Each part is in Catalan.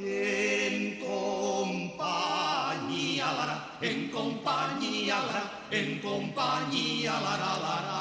en companyia, lara, en companyia, lara, en companyia, lara, lara, en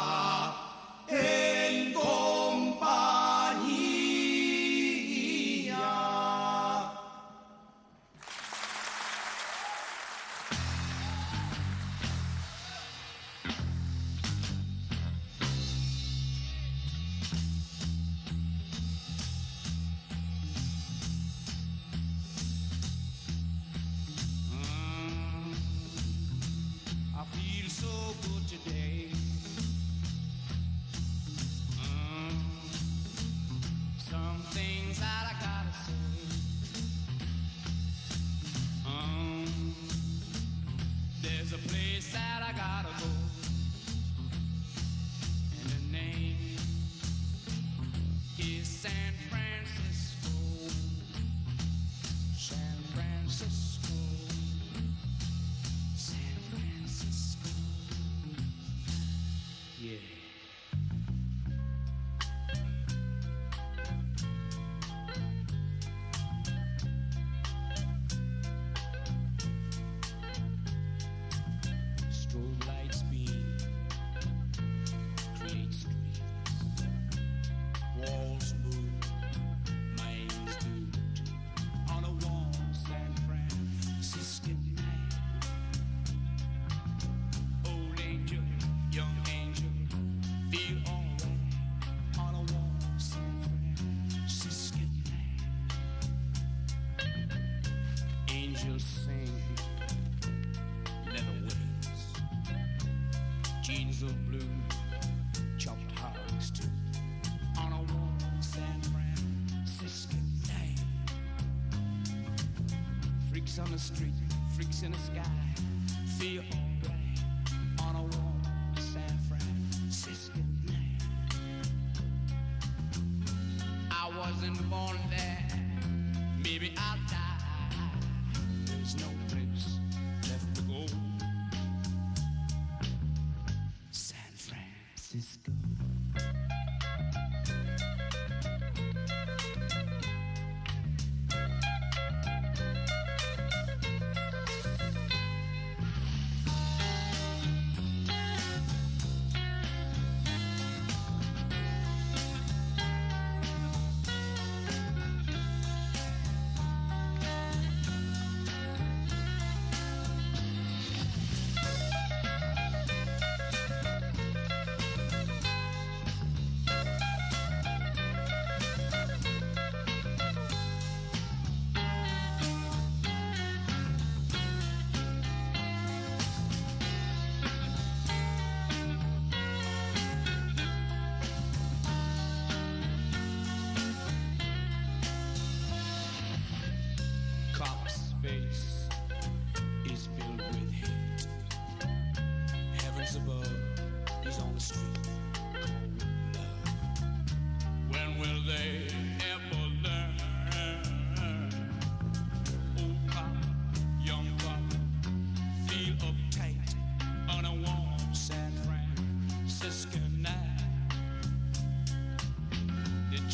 Angels sing, leather wings, jeans of blue, chopped hogs too, on a warm San Franciscan night. Freaks on the street, freaks in the sky, feel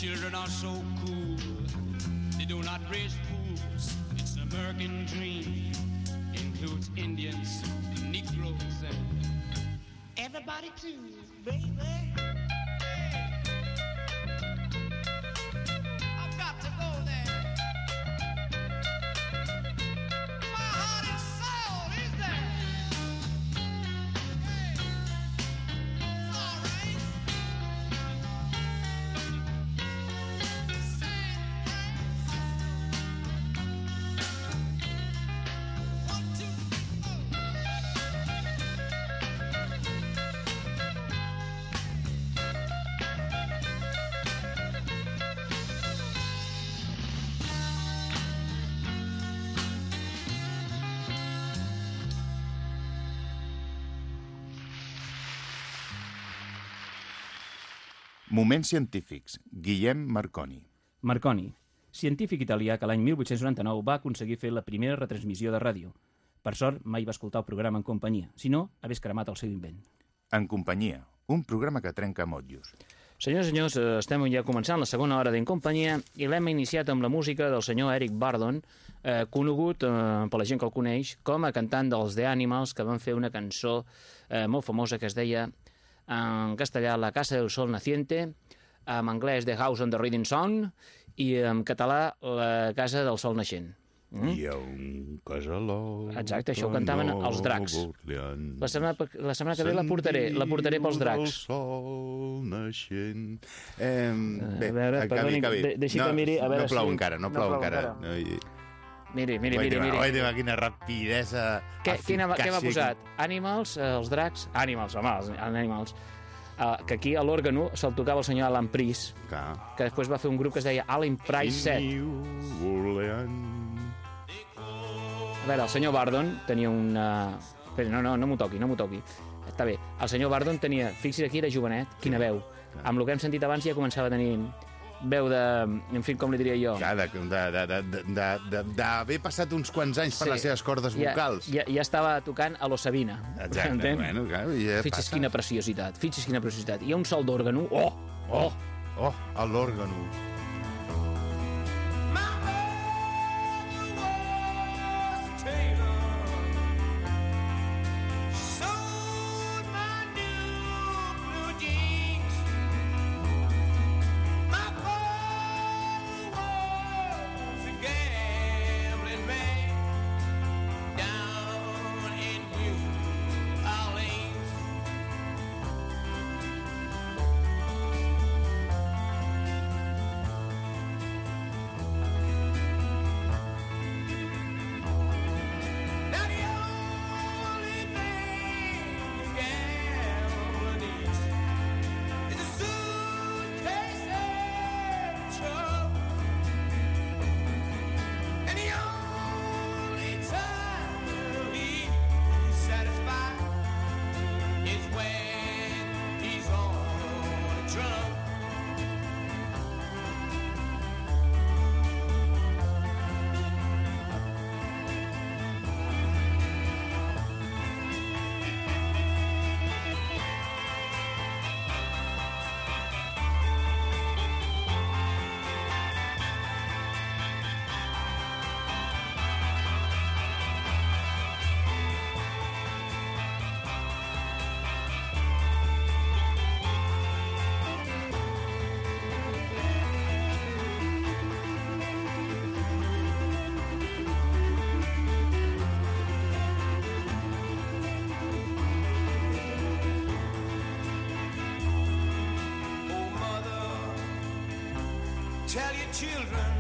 children are so cool. They do not raise fools. It's an American dream. Includes Indians, Negroes, and everybody too, baby. Moments científics. Guillem Marconi. Marconi, científic italià que l'any 1899 va aconseguir fer la primera retransmissió de ràdio. Per sort, mai va escoltar el programa en companyia, si no, hagués cremat el seu invent. En companyia. Un programa que trenca motllos. Senyors i senyors, eh, estem ja començant la segona hora d'En Companyia i l'hem iniciat amb la música del senyor Eric Bardon, eh, conegut eh, per la gent que el coneix com a cantant dels The Animals, que van fer una cançó eh, molt famosa que es deia en castellà La Casa del Sol Naciente, en anglès The House on the Reading Song i en català La Casa del Sol Naixent. Mm? Hi ha un casalot... Exacte, això ho cantaven els dracs. La setmana, la setmana que ve la portaré, la portaré pels dracs. sol naixent... Eh, bé, a veure, acabi, perdoni, acabi. de- deixi no, que miri, a veure no plou si- encara, no no plou encara. encara. No, i... Miri, miri, miri, Guaita, miri. guaita, quina rapidesa... Què, quina, què m'ha posat? Animals, eh, els dracs... Animals, home, els animals. Uh, que aquí a l'òrgano se'l tocava el senyor Alan Price, Clar. que després va fer un grup que es deia Alan Price 7. New Orleans. A veure, el senyor Bardon tenia una... Espera, no, no, no m'ho toqui, no m'ho toqui. Està bé. El senyor Bardon tenia... Fixi's aquí, era jovenet, quina veu. Amb el que hem sentit abans ja començava a tenir veu de... En fi, com li diria jo? De- d'haver passat uns quants anys per Sí. les seves cordes vocals. Ja, ja, ja estava tocant a lo Sabina. Exacte, entén? bueno, clar, ja Fixi's passa. quina preciositat, fixi's quina preciositat. Hi ha un sol d'òrgano, oh, oh, Oh, a l'òrgano. Drunk. Children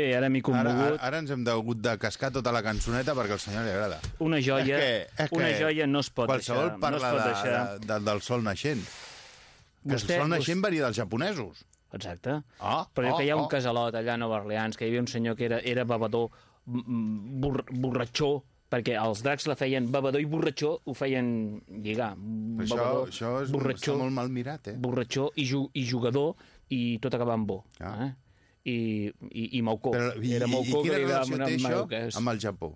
Bé, ara m'he commogut. ara, ara ens hem hagut de cascar tota la cançoneta perquè al senyor li agrada. Una joia, És que, és una que joia no es pot qualsevol deixar. parla no es pot de, deixar. de, de, del sol naixent. Que Vostè- el sol naixent vostè- venia dels japonesos. Exacte. Ah, Però ah, que hi ha un ah. casalot allà a Nova Orleans, que hi havia un senyor que era, era bebedor, mm, bur, borratxó, perquè els dracs la feien bebedor i borratxó, ho feien lligar. Però això, Bebedor, això és borratxó, està molt mal mirat, eh? borratxó i, ju, i jugador, i tot acaba en bo. Ah. Eh? I, i, i Maucó. Però, i, era i, Maucó I quina que li relació té això amb el Japó?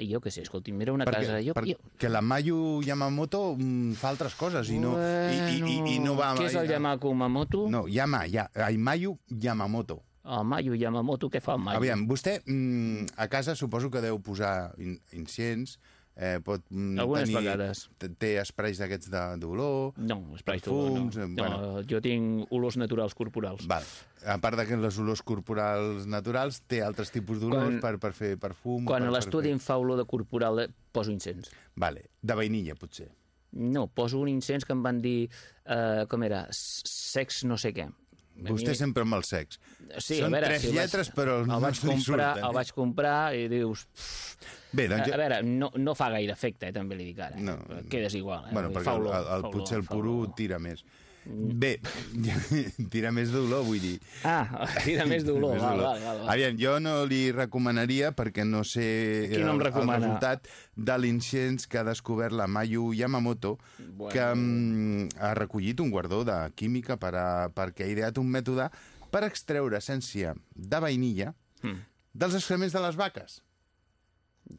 I jo què sé, escolti'm, era una Perquè, casa... Jo, perquè jo... la Mayu Yamamoto mm, fa altres coses i no, i, i, i, i no va... Què és el Yamaku Mamoto? No, Yama, ya, ai, Mayu Yamamoto. El Mayu Yamamoto, què fa el Mayu? Aviam, vostè mm, a casa suposo que deu posar in, inciens, eh, pot mm, Algunes tenir... vegades. Té esprais d'aquests de- d'olor... No, esprais Perfums, no. eh, no. bueno. Jo tinc olors naturals corporals. Val. A part de que les olors corporals naturals, té altres tipus d'olors per, per fer perfum... Quan per, l'estudi fer- em fa olor de corporal, eh, poso incens. Vale, de vainilla, potser. No, poso un incens que em van dir... Eh, com era? Sex no sé què. A Vostè mi- sempre amb el sex. Sí, Són a veure, tres si el vaig- lletres, però el no vaig se li comprar, surten, eh? El vaig comprar i dius... Bé, A, doncs... a veure, no, no fa gaire efecte, eh, també li dic ara. No. Quedes igual. Eh? Bueno, Vull perquè fa el, el, el, fa potser el puro tira més. Bé, tira més d'olor, vull dir. Ah, tira més d'olor, Més d'olor. val, val, val. Aviam, jo no li recomanaria, perquè no sé Qui no em el, el resultat de l'incens que ha descobert la Mayu Yamamoto, Bueno. que mm, ha recollit un guardó de química per a, perquè ha ideat un mètode per extreure essència de vainilla Mm. dels excrements de les vaques.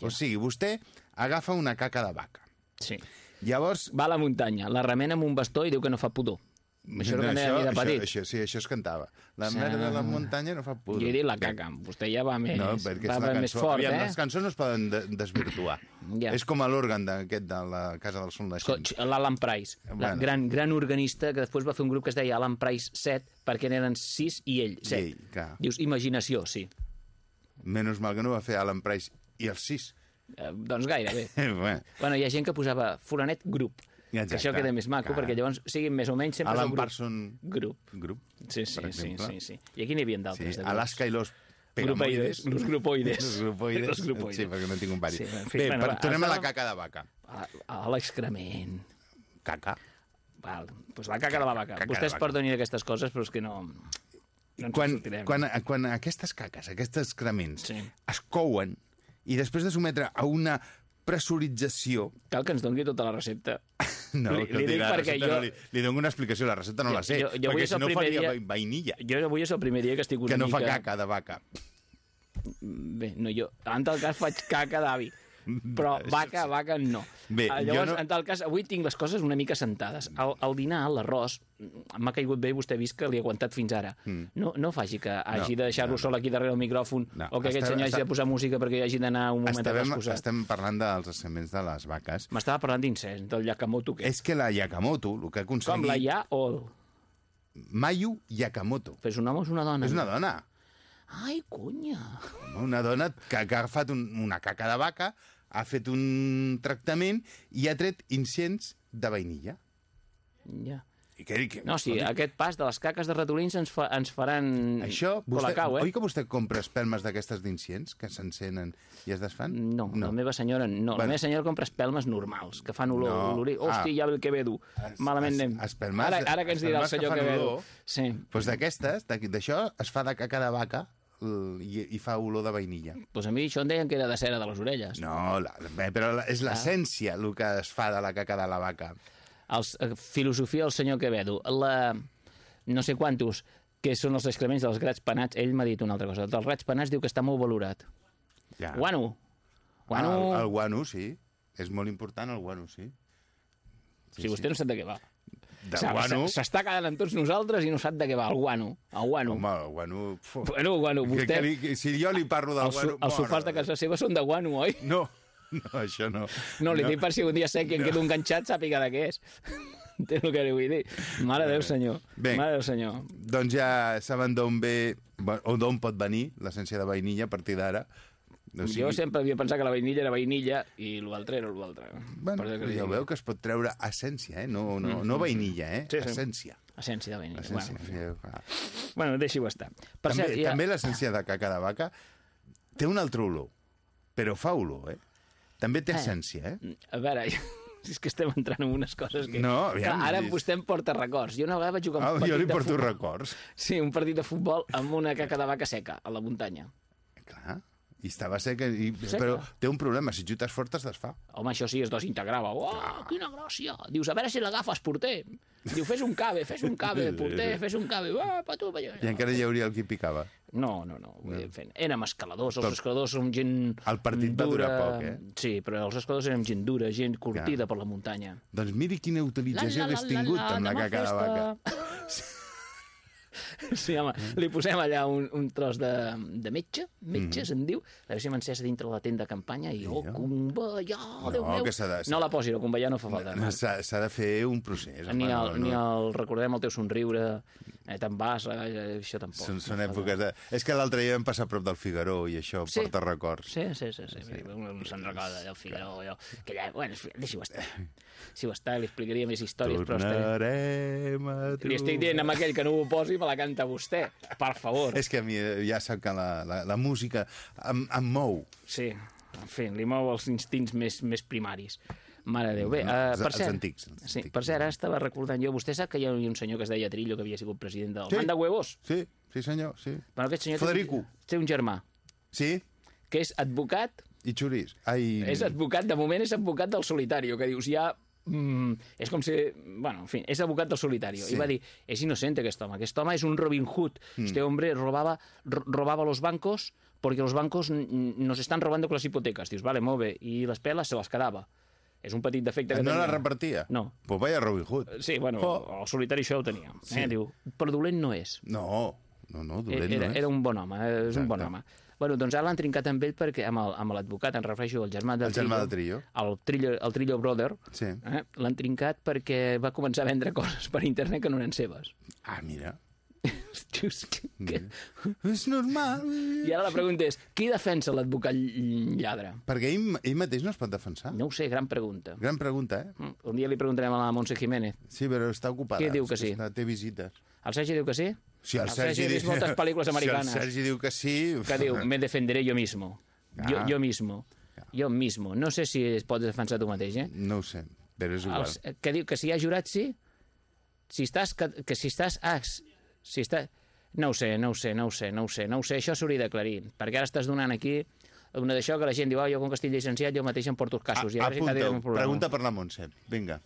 O sigui, vostè agafa una caca de vaca. Sí. Llavors, Va a la muntanya, la remena amb un bastó i diu que no fa pudor. Això és el que anava de petit. Això, això, sí, això es cantava. La Sí. merda de la muntanya no fa pudor. Jo he la caca, vostè ja va més, No, perquè va, va cançó. més fort, Aviam, eh? Les cançons no es poden de desvirtuar. Ja. És com a l'òrgan d'aquest de la Casa del Sol Naixent. L'Alan Price, la Bueno. gran, gran organista que després va fer un grup que es deia Alan Price 7, perquè n'eren 6 i ell 7. ell, clar. Dius, imaginació, sí. Menys mal que no va fer Alan Price i els sis. Eh, doncs gairebé. bueno, bueno, hi ha gent que posava fulanet grup, que Exacte, això queda més maco, clar. perquè llavors siguin més o menys sempre Alan el grup. Parson Grup. Grup, Sí, sí, sí, sí, sí. I aquí n'hi havia Sí, d'altres. de Alaska i los Grupoides, los grupoides. Los grupoides. Los grupoides. Sí, perquè no tinc un pari. Sí, en fi, Bé, bueno, per, va, tornem a la caca de vaca. A, a l'excrement. Caca. Val, doncs la caca de la vaca. Caca Vostès vaca. perdonin aquestes coses, però és que no... no quan, quan, quan aquestes caques, aquests excrements, Sí. es couen i després de sometre a una pressurització... Cal que ens doni tota la recepta. No, Li- que li dic la perquè jo- no li, li dono una explicació, la recepta no la sé, jo- jo perquè si no faria dia- va- vainilla, Jo avui és el primer dia que estic una que no fa mica... caca de vaca. Bé, no, jo en tal cas faig caca d'avi. Però vaca, vaca, no. Bé, jo Llavors, no- en tal cas, avui tinc les coses una mica sentades. Al, al dinar, l'arròs, m'ha caigut bé, vostè ha vist que li he aguantat fins ara. No, no faci que hagi No, de deixar-lo no, no. sol aquí darrere el micròfon No, o que aquest senyor hagi de posar música perquè hagi d'anar un moment a Estem, l'excusat. estem parlant dels excrements de les vaques. M'estava parlant d'incens, del Yakamoto, què? És que la Yakamoto, el que ha aconseguit... Com la ya o... Mayu Yakamoto. Però és un home o és una dona? És una dona. Ai, conya. Una dona que, que ha agafat un, una caca de vaca, ha fet un tractament i ha tret incens de vainilla. Ja. I que, que, No, sí, escolti, aquest pas de les caques de ratolins ens, fa, ens faran... Això, vostè, Colacau, eh? oi que vostè compra espelmes d'aquestes d'inciens que s'encenen i es desfan? No, no, la meva senyora no. Bueno. La meva senyora compra espelmes normals, que fan olor. No. olor Hosti, Ah. ja ve el Quevedo. Es- Malament anem. espelmes- ara, ara que ens dirà el que senyor Quevedo. olor. Sí. Doncs d'aquestes, d'això, es fa de caca de vaca i, i fa olor de vainilla. Pues a mi això em deien que era de cera de les orelles. No, la, bé, però la, és l'essència el que es fa de la caca de la vaca. Els, eh, filosofia del senyor Quevedo. La, no sé quantos, que són els excrements dels grats penats, ell m'ha dit una altra cosa. Dels grats penats diu que està molt valorat. Ja. Guano. Guano, Ah, el, el guano, sí. És molt important el guano, sí. si vostè no sap de què va. De guano... S'està quedant amb tots nosaltres i no sap de què va, el guano. El guano. Home, el guano... Bueno, guano, vostè... que li, que, si jo li parlo del Els, guano... els sofàs de casa seva són de guano, oi? No, no, això no. No, li dic per si un dia sé que em quedo enganxat, sàpiga de què és. Entens el que li vull dir? Mare de Déu, senyor. Bé. Mare Déu, senyor. Doncs ja saben d'on ve, o d'on pot venir l'essència de vainilla a partir d'ara. O Jo sempre havia pensat que la vainilla era vainilla i l'altre era l'altre. Bueno, ja dic. veu que es pot treure essència, eh? No, no, no vainilla, eh? Sí, sí. Essència. Essència de vainilla. essència. Bueno, Bueno, bueno deixi-ho estar. Per també cert, ja... també l'essència de caca de vaca té una altra olor, però fa olor, eh? També té Eh. essència, eh? A veure, és que estem entrant en unes coses que... No, aviam, Clar, ara és- vostè em porta records. Jo una vegada vaig jugar un Ah, partit jo li de porto futbol. records. Sí, un partit de futbol amb una caca de vaca seca a la muntanya. I estava seca, i... Seca. però té un problema, si xutes fort es desfà. Home, això sí, es desintegrava. Oh, quina gràcia! Dius, a veure si l'agafes, porter. Diu, fes un cabe, fes un cabe, porter, fes un cabe. Ah, pa tu, pa. I encara hi hauria el qui picava. No, no, no. Dir, fent. Érem escaladors, els Tot- escaladors som gent El partit va dura. durar poc, eh? Sí, però els escaladors érem gent dura, gent curtida per la muntanya. Doncs miri quina utilització hagués tingut amb la anem a caca de vaca. Sí, home, li posem allà un, un tros de, de metge, metge Mhm. se'n diu, la deixem encesa dintre la tenda de campanya i, oh, convallà, Déu No, meu. que s'ha de- No la posi, no, convallà no fa falta. No. S'ha s'ha de fer un procés. Ni home, el, no, ni el recordem el teu somriure, eh, te'n vas, eh, això tampoc. Són, són èpoques de... És que l'altre dia vam passar a prop del Figaró i això Sí. porta records. Sí, sí, sí, sí. sí. Un se'n recorda del Figaro, allò. Que ja, bueno, deixi-ho estar. Deixi-ho estar, li explicaria més històries, però estaré... Tornarem a Li estic dient amb aquell que no ho posi, me la canta vostè. Per favor. És que a mi eh, ja sap que la, la, la música em, em mou. Sí, en fi, li mou els instints més, més primaris. Mare de Déu. Bé, No, uh, per els cert... antics, els sí, antics. per cert, ara estava recordant jo... Vostè sap que hi ha un senyor que es deia Trillo, que havia sigut president del Sí. Manda Huevos? Sí, sí senyor, sí. Bueno, aquest senyor té Federico. té un germà, Sí, que és advocat i xurís. Ai, És advocat, de moment és advocat del solitario, que dius, ja... Mm, és com si... Bueno, en fi, és advocat del solitario. Sí. I va dir, és inocente aquest home. Aquest home és un Robin Hood. Mm. Este hombre robaba, ro- robaba los bancos porque los bancos nos están robando con las hipotecas. Dius, vale, molt bé. I les peles se les quedava. És un petit defecte que no tenia. la repartia? No. Pues vaya Robin Hood. Sí, bueno, Oh. el solitari això ho tenia. Sí. Eh? Diu, però dolent no és. No, no, no, dolent era, no és. era un bon home, eh, és un bon Exacte. home. Bueno, doncs ara l'han trincat amb ell perquè, amb l'advocat, em refereixo al germà del El germà del Trillo. El Trillo, el Trillo Brother, Sí. eh? l'han trincat perquè va començar a vendre coses per internet que no eren seves. Ah, mira. Que. És normal. I ara la pregunta és, qui defensa l'advocat lladre? Perquè ell, ell mateix no es pot defensar. No ho sé, gran pregunta. Gran pregunta, eh? Mm, Un dia li preguntarem a la Montse Jiménez. Sí, però està ocupada. Qui diu que sí? Està, té visites. El Sergi diu que sí? Si el, El Sergi ha vist moltes pel·lícules americanes. Si el Sergi diu que sí... Que diu, me defenderé yo mismo. Jo, Ah. jo mismo. Jo mismo. No sé si es pots defensar tu mateix, eh? No ho sé, però és igual. Els, que diu que si hi ha jurat, sí? Si estàs... Que, que si estàs... Ah, si està... No ho sé, no ho sé, no ho sé, no ho sé, no ho sé, això s'hauria d'aclarir, perquè ara estàs donant aquí una d'això que la gent diu, ah, jo com que estic llicenciat jo mateix em porto els casos. I a si cada dia Apunta, un problema. pregunta per la Montse. Vinga.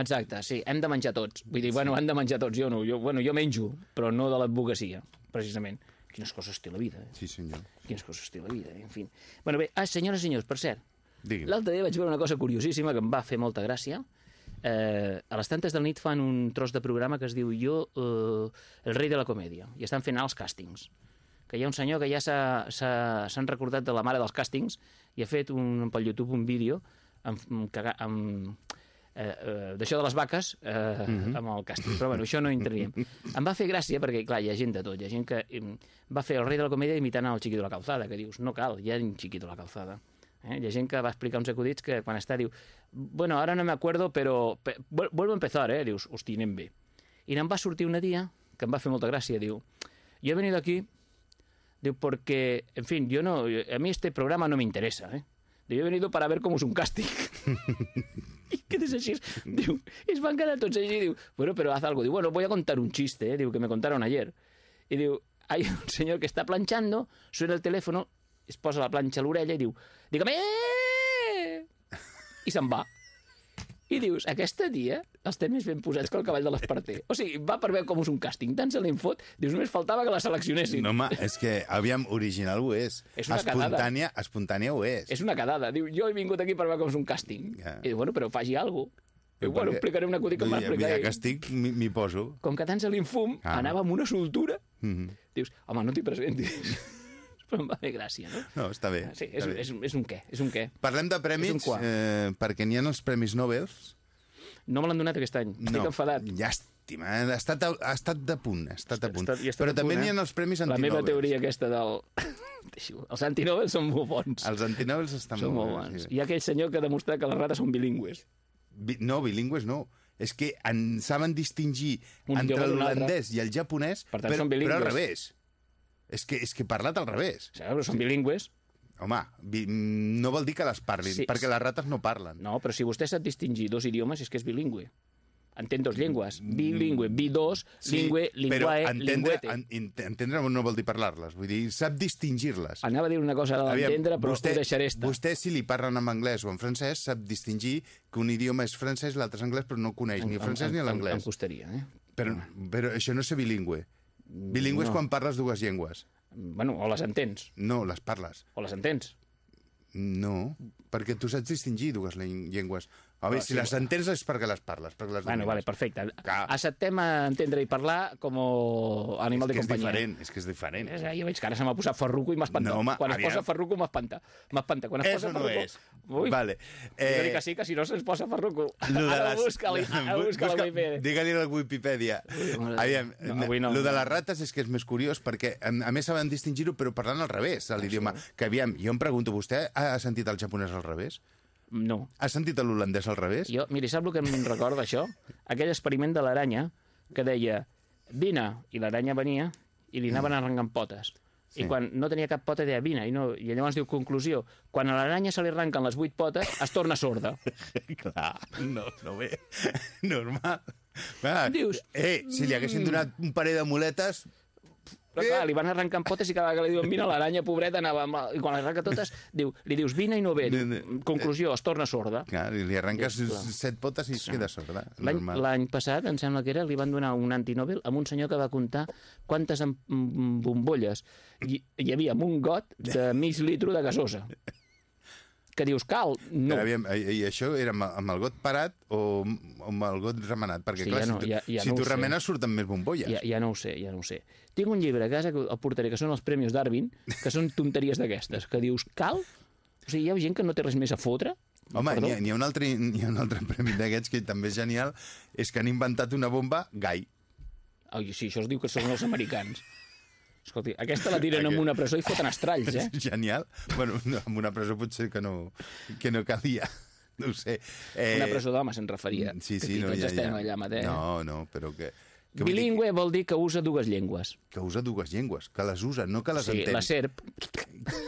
Exacte, sí, hem de menjar tots. Vull dir, bueno, hem de menjar tots, jo no. Jo, bueno, jo menjo, però no de l'advocacia, precisament. Quines coses té la vida, eh? Sí, senyor. Quines coses té la vida, eh? en fi. Bueno, bé, ah, senyores i senyors, per cert. L'altre dia vaig veure una cosa curiosíssima que em va fer molta gràcia. Eh, a les tantes del nit fan un tros de programa que es diu Jo, eh, el rei de la comèdia, i estan fent els càstings. Que hi ha un senyor que ja s'ha- s'ha- s'han recordat de la mare dels càstings i ha fet un, per YouTube un vídeo amb, amb, amb eh, eh, d'això de les vaques eh, amb el càsting, però bueno, això no entraríem. Em va fer gràcia perquè, clar, hi ha gent de tot, hi ha gent que eh, va fer el rei de la comèdia imitant el Chiquito de la Calzada, que dius, no cal, hi ha un Chiquito de la Calzada. Eh? Hi ha gent que va explicar uns acudits que quan està diu bueno, ara no me acuerdo, però pe- vuel- vuelvo a empezar, eh? Dius, hosti, anem bé. I em va sortir un dia que em va fer molta gràcia, diu, yo he venido aquí, diu, porque, en fin, yo no, a mí este programa no me interesa, eh? Diu, he venido para ver cómo es un casting. I quedes així. Diu, i es van quedar tots així. Diu, bueno, pero haz algo. Diu, bueno, voy a contar un chiste, eh? Diu, que me contaron ayer. Y diu, hay un señor que está planchando, suena el teléfono, es posa la planxa a l'orella i diu, dígame! I se'n va. I dius, aquesta tia els té més ben posats que el cavall de l'Esparter. O sigui, va per veure com és un càsting, tant se li fot, dius, només faltava que la seleccionessin. No, home, és que, aviam, original ho és. És una quedada. espontània, espontània ho és. És una quedada. Diu, jo he vingut aquí per veure com és un càsting. Ja. I diu, bueno, però faci alguna cosa. Diu, Però bueno, perquè- explicaré un acudit que Ja ell. que estic, m'hi poso. Com que tant se li fum, Ah. anava amb una soltura. Mhm. Dius, home, no t'hi presentis. però em va fer gràcia, no? No, està bé. Sí, és, està bé. és, és un què, és un què. Parlem de És premis, eh, perquè n'hi ha els Premis Nobel. No me l'han donat aquest any, estic no, enfadat. Llàstima, eh? ha estat, ha estat de punt, ha estat a punt. Estat- estat Però també eh? n'hi ha els Premis La Antinobel. meva teoria aquesta del... Els antinòvels són molt bons. Els antinòvels estan Són molt bons. bons. sí. Hi ha aquell senyor que ha demostrat que les rates són bilingües. Bi- No, bilingües no. És que en saben distingir Un entre l'holandès i el japonès, Per tant, però, però al revés. És que, és que he parlat al revés. Sí, però són bilingües. Home, bi- no vol dir que les parlin, Sí, perquè sí. les rates no parlen. No, però si vostè sap distingir dos idiomes és que és bilingüe. Entén dos llengües. Bilingüe, bi2, lingüe, Mm. però lingüe, entendre, lingüete. en, ent- entendre no vol dir parlar-les, vull dir, sap distingir-les. Anava a dir una cosa a l'entendre, però vostè, ho deixaré estar. Vostè, si li parlen en anglès o en francès, sap distingir que un idioma és francès i l'altre és anglès, però no coneix ni el francès ni Em- em- l'anglès. costaria, eh? Però, però això no és ser bilingüe. Bilingüe és No. quan parles dues llengües. Bueno, o les entens. No, les parles. O les entens. No, perquè tu saps distingir dues llen- llengües. A veure, si sí, les entens és perquè les parles. Perquè les Bueno, domines. vale, perfecte. Clar. Acceptem a entendre i parlar com animal és de que és companyia. diferent, és que és diferent. És, jo veig que ara se m'ha posat ferruco i m'espanta. No, home, Quan es aviam. posa ferruco m'espanta. M'espanta. Quan es Eso posa no ferruco... Ui, Vale. eh... digue que sí, que si no se'ns posa ferruco. Lo de Ara les- busca-li, busca la busca- Wikipedia. Digue-li a la Wikipedia. mare Aviam, de. No, avui no. lo de les rates és que és més curiós perquè, a més, saben distingir-ho, però parlant al revés, a l'idioma. Que, aviam, jo em pregunto, vostè ha sentit el japonès al revés? No. Ha sentit l'holandès al revés? Jo, miri, sap el que em recorda això? Aquell experiment de l'aranya que deia vine, i l'aranya venia i li anaven arrencant potes. Sí. I quan no tenia cap pota deia vine, i, no, i llavors diu conclusió, quan a l'aranya se li arrenquen les vuit potes es torna sorda. Clar, no, no ve. Normal. Va, Dius, Eh, si li haguessin donat un parell de muletes... Però clar, li van arrencant potes i cada vegada que li diuen vine, l'aranya pobreta anava amb... I quan l'arrenca totes, diu, li dius vine i no ve. Diu, conclusió, es torna sorda. Clar, li arrenques Ja, clar. set potes i es queda sorda. L'any Normal. l'any passat, em sembla que era, li van donar un antinòbil a un senyor que va comptar quantes em- m- bombolles hi, hi havia en un got de mig litro de gasosa. Que dius, cal? No. Però, aviam, i, I això era amb, amb el got parat o amb el got remenat? Perquè, Sí, clar, ja no- si tu, ja- ja si no tu remenes surten més bombolles. Ja, ja no ho sé, ja no ho sé. Tinc un llibre a casa que el portaré, que són els Premis Darwin, que són tonteries d'aquestes, que dius, cal? O sigui, hi ha gent que no té res més a fotre? Home, n'hi ha, n'hi ha, un altre, n'hi ha un altre premi d'aquests que també és genial, és que han inventat una bomba gai. Ai, sí, això es diu que són els americans. Escolti, aquesta la tiren en Aquest- una presó i foten estralls, eh? És genial. Bueno, no, amb una presó potser que no, que no calia. No ho sé. Eh, Una presó d'homes se'n referia. Sí, sí, no, ja, estem ja. allà mateix. No, no, però que... que Bilingüe vol dir que usa dues llengües. Que, usa dues llengües, que les usa, no que les Sí, entén. la serp...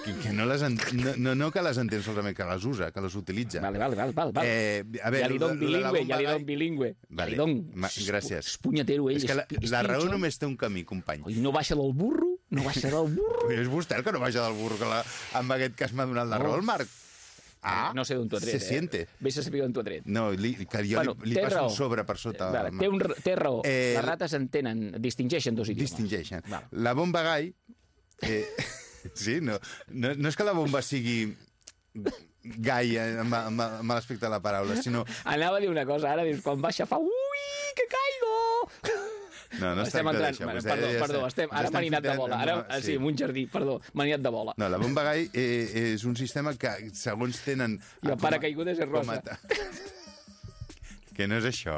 Que, que no, les en, no, no, no que les entén solament, que les usa, que les utilitza. Vale, vale, vale, vale. Eh, a veure, ja li don bilingüe, ja li don bilingüe. Ja Vale, li don... ma- gràcies. És punyetero, ell. És que la, és la raó només té un camí, company. I no baixa del burro, no baixa del burro. És vostè el que no baixa del burro, que la, amb aquest cas m'ha donat la raó, el Marc. Ah, no sé d'on t'ho ha tret, se siente. eh? Vés a saber d'on t'ho ha tret. No, li, que jo Bueno, li, li passo raó. un sobre per sota. Vale, té, un, té raó. Eh, Les rates entenen, distingeixen dos idiomes. Distingeixen. Vale. La bomba gai... Eh, sí, no, no, no és que la bomba sigui gai eh, amb, amb, amb l'aspecte de la paraula, sinó... Anava a dir una cosa, ara dius, quan baixa fa... Ui, que caigo! No, no es estem entrant... d'això. Bueno, perdó, ja perdó, estem, ara m'ha anat de bola. Ara, una- sí, en un jardí, perdó, m'ha anat de bola. No, la bomba gai eh, és un sistema que, segons tenen... I el paracaigudes és rosa. a- Que no és això.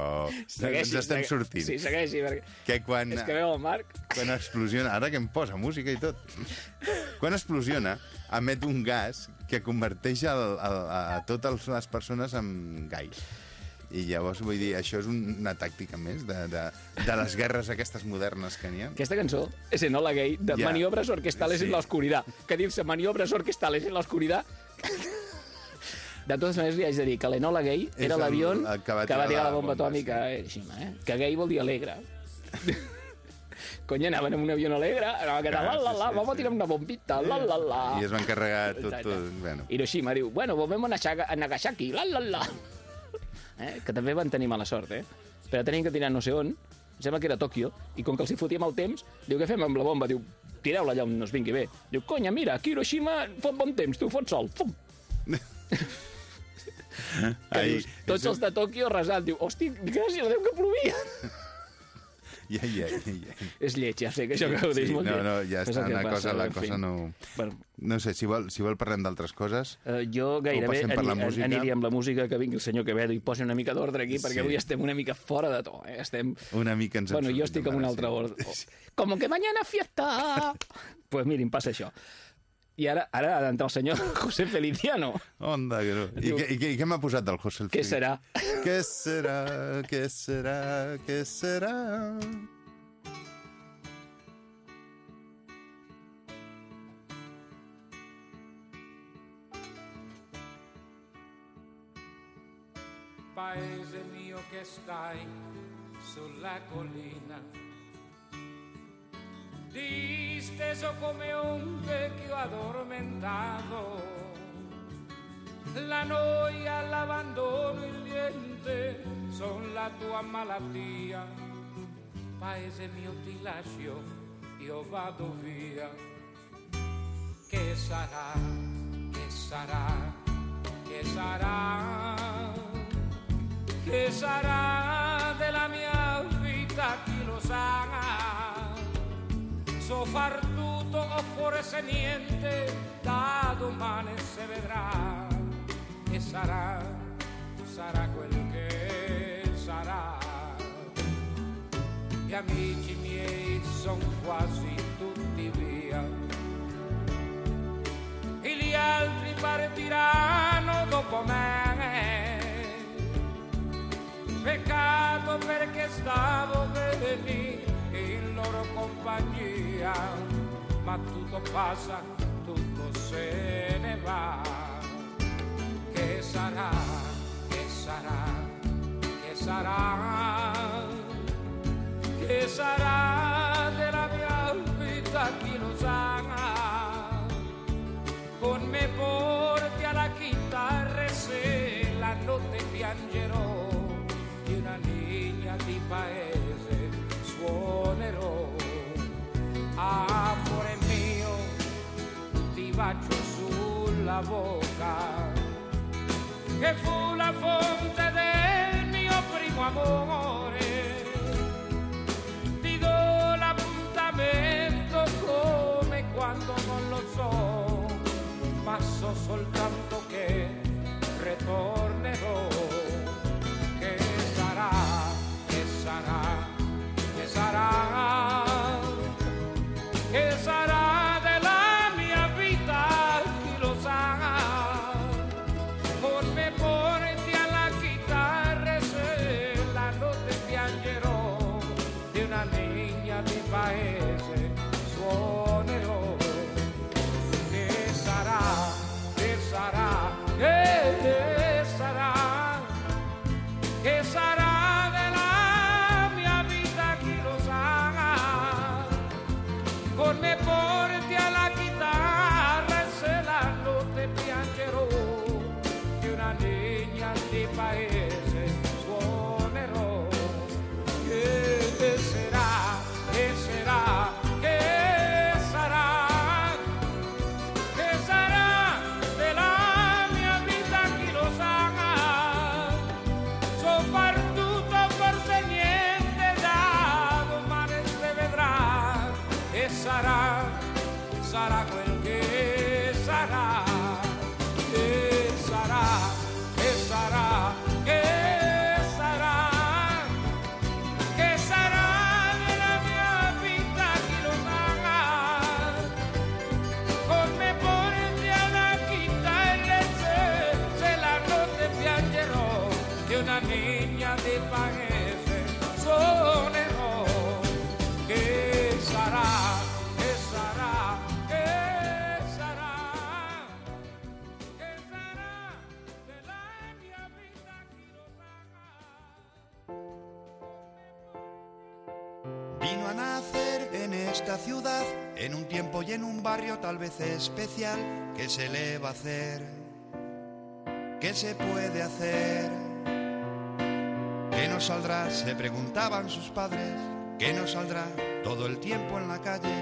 Ens estem sortint. Sí, segueixi, perquè... Que quan, És que veu el Marc... quan explosiona... Ara que em posa música i tot. Quan explosiona, emet un gas que converteix el, el, a totes les persones en gai. I llavors, vull dir, això és una tàctica més de, de, de les guerres aquestes modernes que n'hi ha. Aquesta cançó és Enola Gay, de Ja. maniobres orquestales Sí. en la oscuridad. Que diu-se maniobres orquestales en la oscuridad. De totes maneres, li haig de dir que l'Enola Gay És era l'avió que va tirar la bomba atòmica sí. a Hiroshima, eh? Que gay vol dir alegre. Cony, anaven en un avió alegre, anava que Ah, la la sí, la, sí, vamos a sí. tirar una bombita, la la la. I es van carregar tot, tot bueno. Hiroshima diu, bueno, volvemos a Nagasaki la la la. Eh? Que també van tenir mala sort, eh? Però tenien que tirar no sé on, em sembla que era Tòquio, i com que els hi fotíem el temps, diu, què fem amb la bomba? Diu, tireu-la allà on no es vingui bé. Diu, conya, mira, aquí Hiroshima fot bon temps, tu fots sol. Fum! Que Ai, dius, tots és- els de Tòquio resant, diu, hosti, gràcies a Déu que plovia. Ja, ja, ja, ja. és lleig, ja sé que això que ho dius Sí, molt no, no, ja està, la passa, cosa, la cosa no... Bueno, No sé, si vol, si vol parlem d'altres coses... Eh, jo gairebé per la música. aniria amb la música que vingui el senyor Quevedo i posi una mica d'ordre aquí, perquè Sí. avui estem una mica fora de to. Eh? Estem... Una mica ens en Bueno, jo estic en un altre sí. ordre. Como que mañana fiesta! pues mira, em passa això. I ara, ara ha d'entrar el senyor José Feliciano. Onda, que no. I, què, i, què, i què m'ha posat del José el Què serà? Què serà? Què serà? Què serà? paese mio che stai sulla collina, disteso come un vecchio addormentato, la noia, l'abbandono, il niente son la tua malattia, paese mio ti lascio, io vado via, che sarà, che sarà, che sarà? che sarà della mia vita chi lo sa so far tutto o forse niente da domani si vedrà e sarà sarà quel che sarà. Gli amici miei sono quasi tutti via. E gli altri partiranno dopo me peccato perché stavo in loro compagnia, ma tutto passa, tutto se ne va. Che sarà, che sarà, che sarà, che sarà della mia vita chi lo sa. Con me porti alla chitarra se la notte piangerò suonerò. Amore mio, ti bacio sulla bocca, che fu la fonte del mio primo amore. Vino a nacer en esta ciudad, en un tiempo y en un barrio tal vez especial. ¿Qué se le va a hacer? ¿Qué se puede hacer? ¿Qué nos saldrá? Se preguntaban sus padres. ¿Qué nos saldrá? Todo el tiempo en la calle.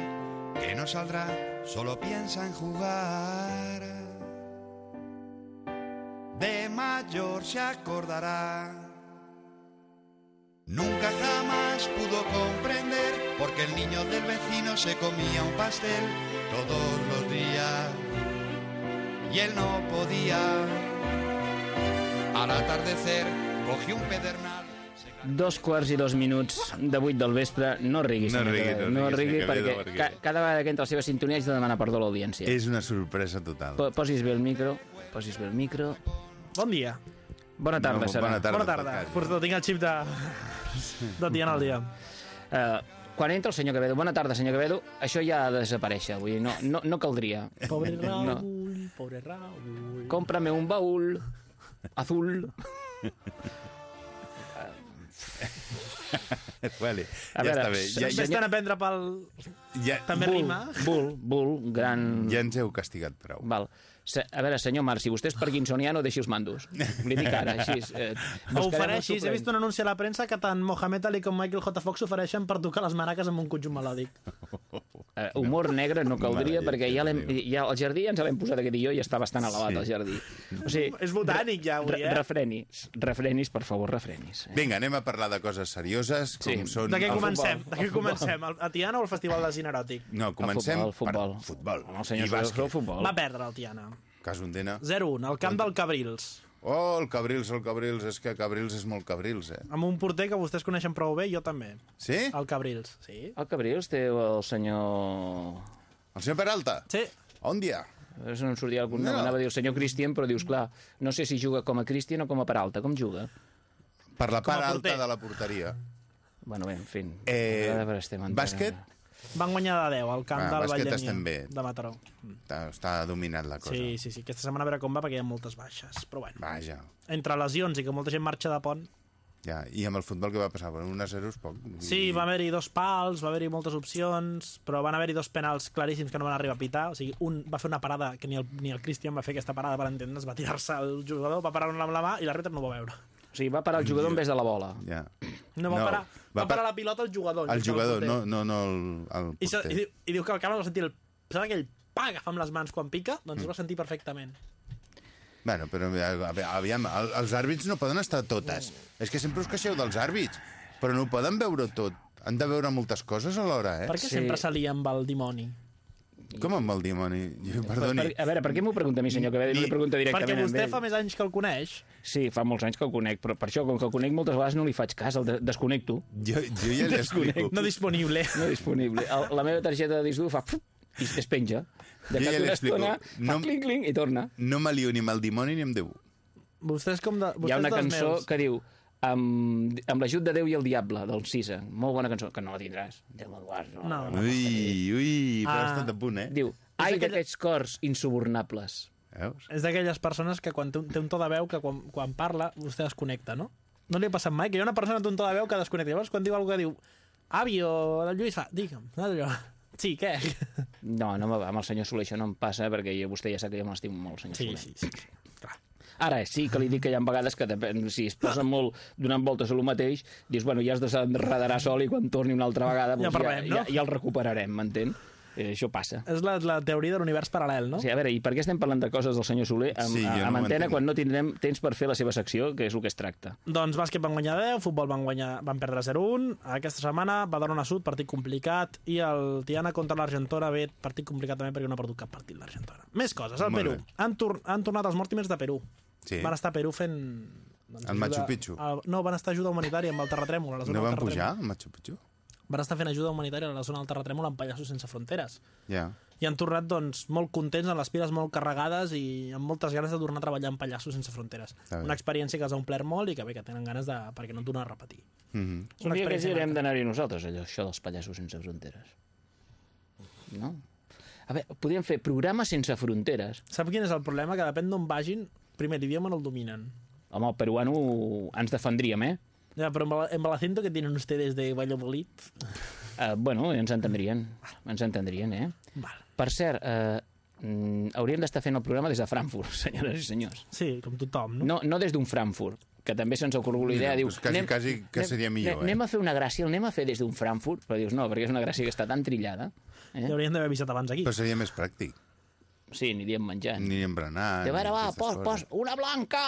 ¿Qué nos saldrá? Solo piensa en jugar. De mayor se acordará. Nunca jamás pudo comprender porque el niño del vecino se comía un pastel todos los días y él no podía. Al atardecer cogió un pedernal. Dos quarts i dos minuts de vuit del vespre. No rigui, No rigui, no no rigui, senyor perquè perquè- ca cada vegada que entra a la seva sintonia haig de demanar perdó a l'audiència. És una sorpresa total. Po- Posis bé el micro, posis bé el micro. Bon dia. Bona tarda, No, serà. bona tarda. Bona tarda. Porto, tinc el xip de... de Tiana al dia. Uh, quan entra el senyor Quevedo, bona tarda, senyor Quevedo, això ja ha de desaparèixer, vull dir, no, no, no caldria. Pobre No. Raúl, pobre Raúl. Cómprame un baúl azul. Vale, A ja veure, està bé. Ja, Ja, ja, estan a prendre pel... ja, També Bull, rima. Bull, bull, gran... ja ens heu castigat prou. Val. Se, a veure, senyor Marc, si vostè és parkinsoniano, deixi els mandos. Li dic ara, així. Eh, ofereixis. He vist un anunci a la premsa que tant Mohamed Ali com Michael J. Fox s'ofereixen per tocar les maraques amb un conjunt melòdic. Uh, humor negre no caldria, Mare perquè ja, ja el jardí ja ens l'hem posat aquest dia i està bastant elevat, Sí. el jardí. O sigui, És botànic, ja, avui, eh? Refrenis, refrenis, per favor, refrenis. Eh? Vinga, anem a parlar de coses serioses, com Sí. són... De què el comencem? futbol, De què el futbol. comencem? El- A Tiana o el Festival de Cine Eròtic? No, comencem el futbol, per futbol. El senyor I bàsquet. el futbol. Va perdre el Tiana. Cas un dena. 0-1, al camp del Cabrils. Oh, el Cabrils, el Cabrils, és que Cabrils és molt Cabrils, eh? Amb un porter que vostès coneixen prou bé, jo també. Sí? El Cabrils, sí. El Cabrils té el senyor... El senyor Peralta? Sí, On dia? És on sortia cognom, No. anava a dir el senyor Cristian, però dius, clar, no sé si juga com a Cristian o com a Peralta. Com juga? Per la part alta de la porteria. Bueno, bé, en fi. Eh, entrant- bàsquet? Van guanyar de 10 al camp Ah, del bé. de Mataró. Està, està dominat la cosa. Sí, sí, sí. Aquesta setmana a veure com va perquè hi ha moltes baixes. Però bueno, Vaja. entre lesions i que molta gent marxa de pont... Ja. I amb el futbol què va passar? Bueno, un a 0 és poc. Sí, I- va haver-hi dos pals, va haver-hi moltes opcions, però van haver-hi dos penals claríssims que no van arribar a pitar. O sigui, un va fer una parada que ni el, ni el Cristian va fer aquesta parada per entendre's, va tirar-se al jugador, va parar amb la mà i l'àrbitre no ho va veure. O sigui, va parar el jugador en vez de la bola. Ja. No, va, No, parar, va, va parar pa- la pilota al jugador. El jugador, porter. no, no, no el, el I, se, porter. i, diu, I diu que el càmera va sentir el... Saps aquell pa que fa amb les mans quan pica? Doncs Mm. el va sentir perfectament. Bueno, però a- aviam, el- els àrbits no poden estar totes. És que sempre us queixeu dels àrbits, però no ho poden veure tot. Han de veure moltes coses alhora, eh? Per què Sí. sempre se lia amb el dimoni? Com amb el dimoni? Jo, Perdoni. Per, a veure, per què m'ho pregunta a mi, senyor Quevedo, i no li pregunta directament Perquè vostè fa més anys que el coneix. Sí, fa molts anys que el conec, però per això, com que el conec moltes vegades no li faig cas, el de desconnecto. Jo, jo ja li explico. No disponible. No disponible. El, la meva targeta de disc dur fa... I es penja. De Jo ja cap li una explico. estona, No- fa clinc, clinc i torna. No m'alio ni amb el dimoni ni amb Déu. Vostè és com de... Vostè Hi ha una cançó meus. que diu amb, amb l'ajut de Déu i el Diable, del Cisa. Molt bona cançó, que no la tindràs. Déu me'n guard, no. No. Ui, ui, però Ah. has estat a punt, eh? Diu, ai aquella- d'aquests cors insubornables. Veus? És d'aquelles persones que quan té un, té un to de veu que quan, quan parla vostè desconnecta, no? No li ha passat mai que hi ha una persona que té un to de veu que desconnecta. Llavors, quan diu alguna que diu avi o el Lluís fa, digue'm, allò. Sí, què? No, no amb el senyor Soler això no em passa perquè jo, vostè ja sap que jo me l'estimo molt, senyor Sí, Soler. sí, sí. sí. Ara, sí que li dic que hi ha vegades que depèn, si es posa molt donant voltes a lo mateix, dius, bueno, ja has de s'enredarà sol i quan torni una altra vegada Ja doncs parlem, ja, no? ja, ja el recuperarem, m'entén? Eh, això passa. És la, la teoria de l'univers paral·lel, no? Sí, a veure, i per què estem parlant de coses del senyor Soler amb, Sí, no amb ho antena quan no tindrem temps per fer la seva secció, que és el que es tracta? Doncs bàsquet van guanyar 10, futbol van, guanyar, van perdre 0-1. Aquesta setmana, Badalona Sud, partit complicat, i el Tiana contra l'Argentora B, partit complicat també perquè no ha perdut cap partit l'Argentora. Més coses, el Molt Perú. Han, tor han tornat els Mortimers de Perú. Sí. Van estar a Perú fent... Doncs, El Machu Picchu. A, no, van estar ajuda humanitària amb el terratrèmol. A la zona No del van pujar al Machu Picchu? Van estar fent ajuda humanitària a la zona del terratrèmol amb Pallassos sense fronteres. Ja. I han tornat doncs, molt contents, amb les piles molt carregades i amb moltes ganes de tornar a treballar amb Pallassos sense fronteres. Una experiència que els ha omplert molt i que bé, que tenen ganes de... perquè no en tornen a repetir. Mm -hmm. És Un una dia que haurem d'anar-hi nosaltres, allò, això dels pallassos sense fronteres. No? A veure, podríem fer programes sense fronteres. Sap quin és el problema? Que depèn d'on vagin, primer, l'idioma no el dominen. Home, el peruano ens defendríem, eh? Ja, però amb el, amb el acento que tienen ustedes de Valladolid... Uh, bueno, ens entendrien. Ens entendrien, eh? Val. Per cert, uh, mm, hauríem d'estar fent el programa des de Frankfurt, senyores i senyors. Sí, com tothom, no? No, no des d'un Frankfurt, que també se'ns ha ocorregut la idea. Mira, diu, doncs quasi- quasi que seria millor, eh? Anem a fer una gràcia, el anem a fer des d'un Frankfurt, però dius, no, perquè és una gràcia que està tan trillada. Eh? Ja hauríem d'haver avisat abans aquí. Però seria més pràctic. Sí, aniríem menjant. Ni embrenar... De veure, ni va, pos, pos, una blanca!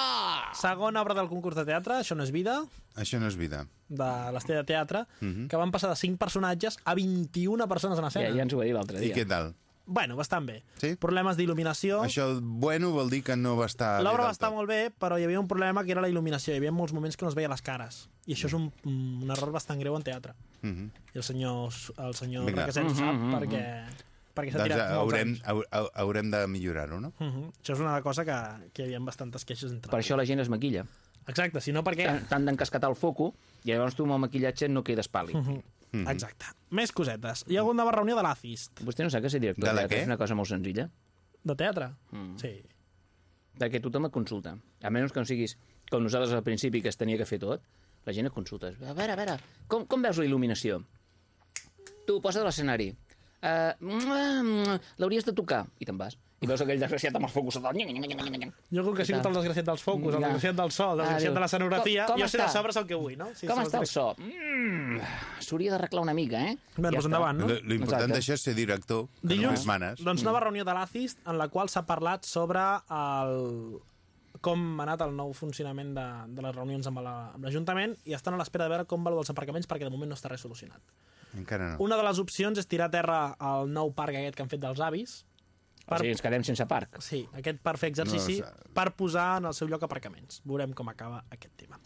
Segona obra del concurs de teatre, Això no és vida, Això no és vida. de l'Estella de Teatre, que van passar de 5 personatges a 21 persones en Ja, escena. ja ens ho va dir l'altre I dia. què tal? Bueno, bastant bé. Sí? Problemes d'il·luminació. Això bueno vol dir que no va estar L'obra va estar molt bé, però hi havia un problema que era la il·luminació. Hi havia molts moments que no es veia les cares. I això és un, un error bastant greu en teatre. Mhm. I el senyor, el senyor Vinga. Requesens ho sap, perquè, perquè s'ha Doncs tirat molts haurem, anys. hau- hau- haurem de millorar-ho, no? Uh -huh. Això és una cosa que, que hi havia bastantes queixes entre Per això la gent es maquilla. Exacte, si no perquè... T'han d'encasquetar el foco i llavors tu amb el maquillatge no quedes pàl·lid. Uh -huh. Exacte. Més cosetes. Hi ha hagut nova reunió de l'ACIST, Vostè no sap que ser director De la teatre què? és una cosa molt senzilla? de teatre. Sí. Perquè tothom et consulta. A menys que no siguis com nosaltres al principi, que es tenia que fer tot, la gent et consulta. A veure, a veure, com, com veus la il·luminació? Tu, posa de l'escenari. Uh, L'hauries de tocar. I te'n vas. I veus aquell desgraciat amb el focus. Jo com que he sigut el desgraciat dels focus, el desgraciat del so, el Ah, desgraciat de l'escenografia, com- com jo sé de sobres el que vull, no? Sí, Com està el so? Mm, S'hauria d'arreglar una mica, eh? Bé, doncs està. endavant, no? Lo, lo important Exacte. d'això és ser director, que Dilluns, només manes. doncs nova reunió de l'ACIST en la qual s'ha parlat sobre el... com ha anat el nou funcionament de, de les reunions amb la- amb l'Ajuntament i estan a l'espera de veure com va lo dels aparcaments perquè de moment no està res solucionat. Encara no. Una de les opcions és tirar a terra el nou parc aquest que han fet dels avis, O sigui, ens quedem sense parc. sí, aquest per fer exercici, No, o sigui- per posar en el seu lloc aparcaments. Veurem com acaba aquest tema.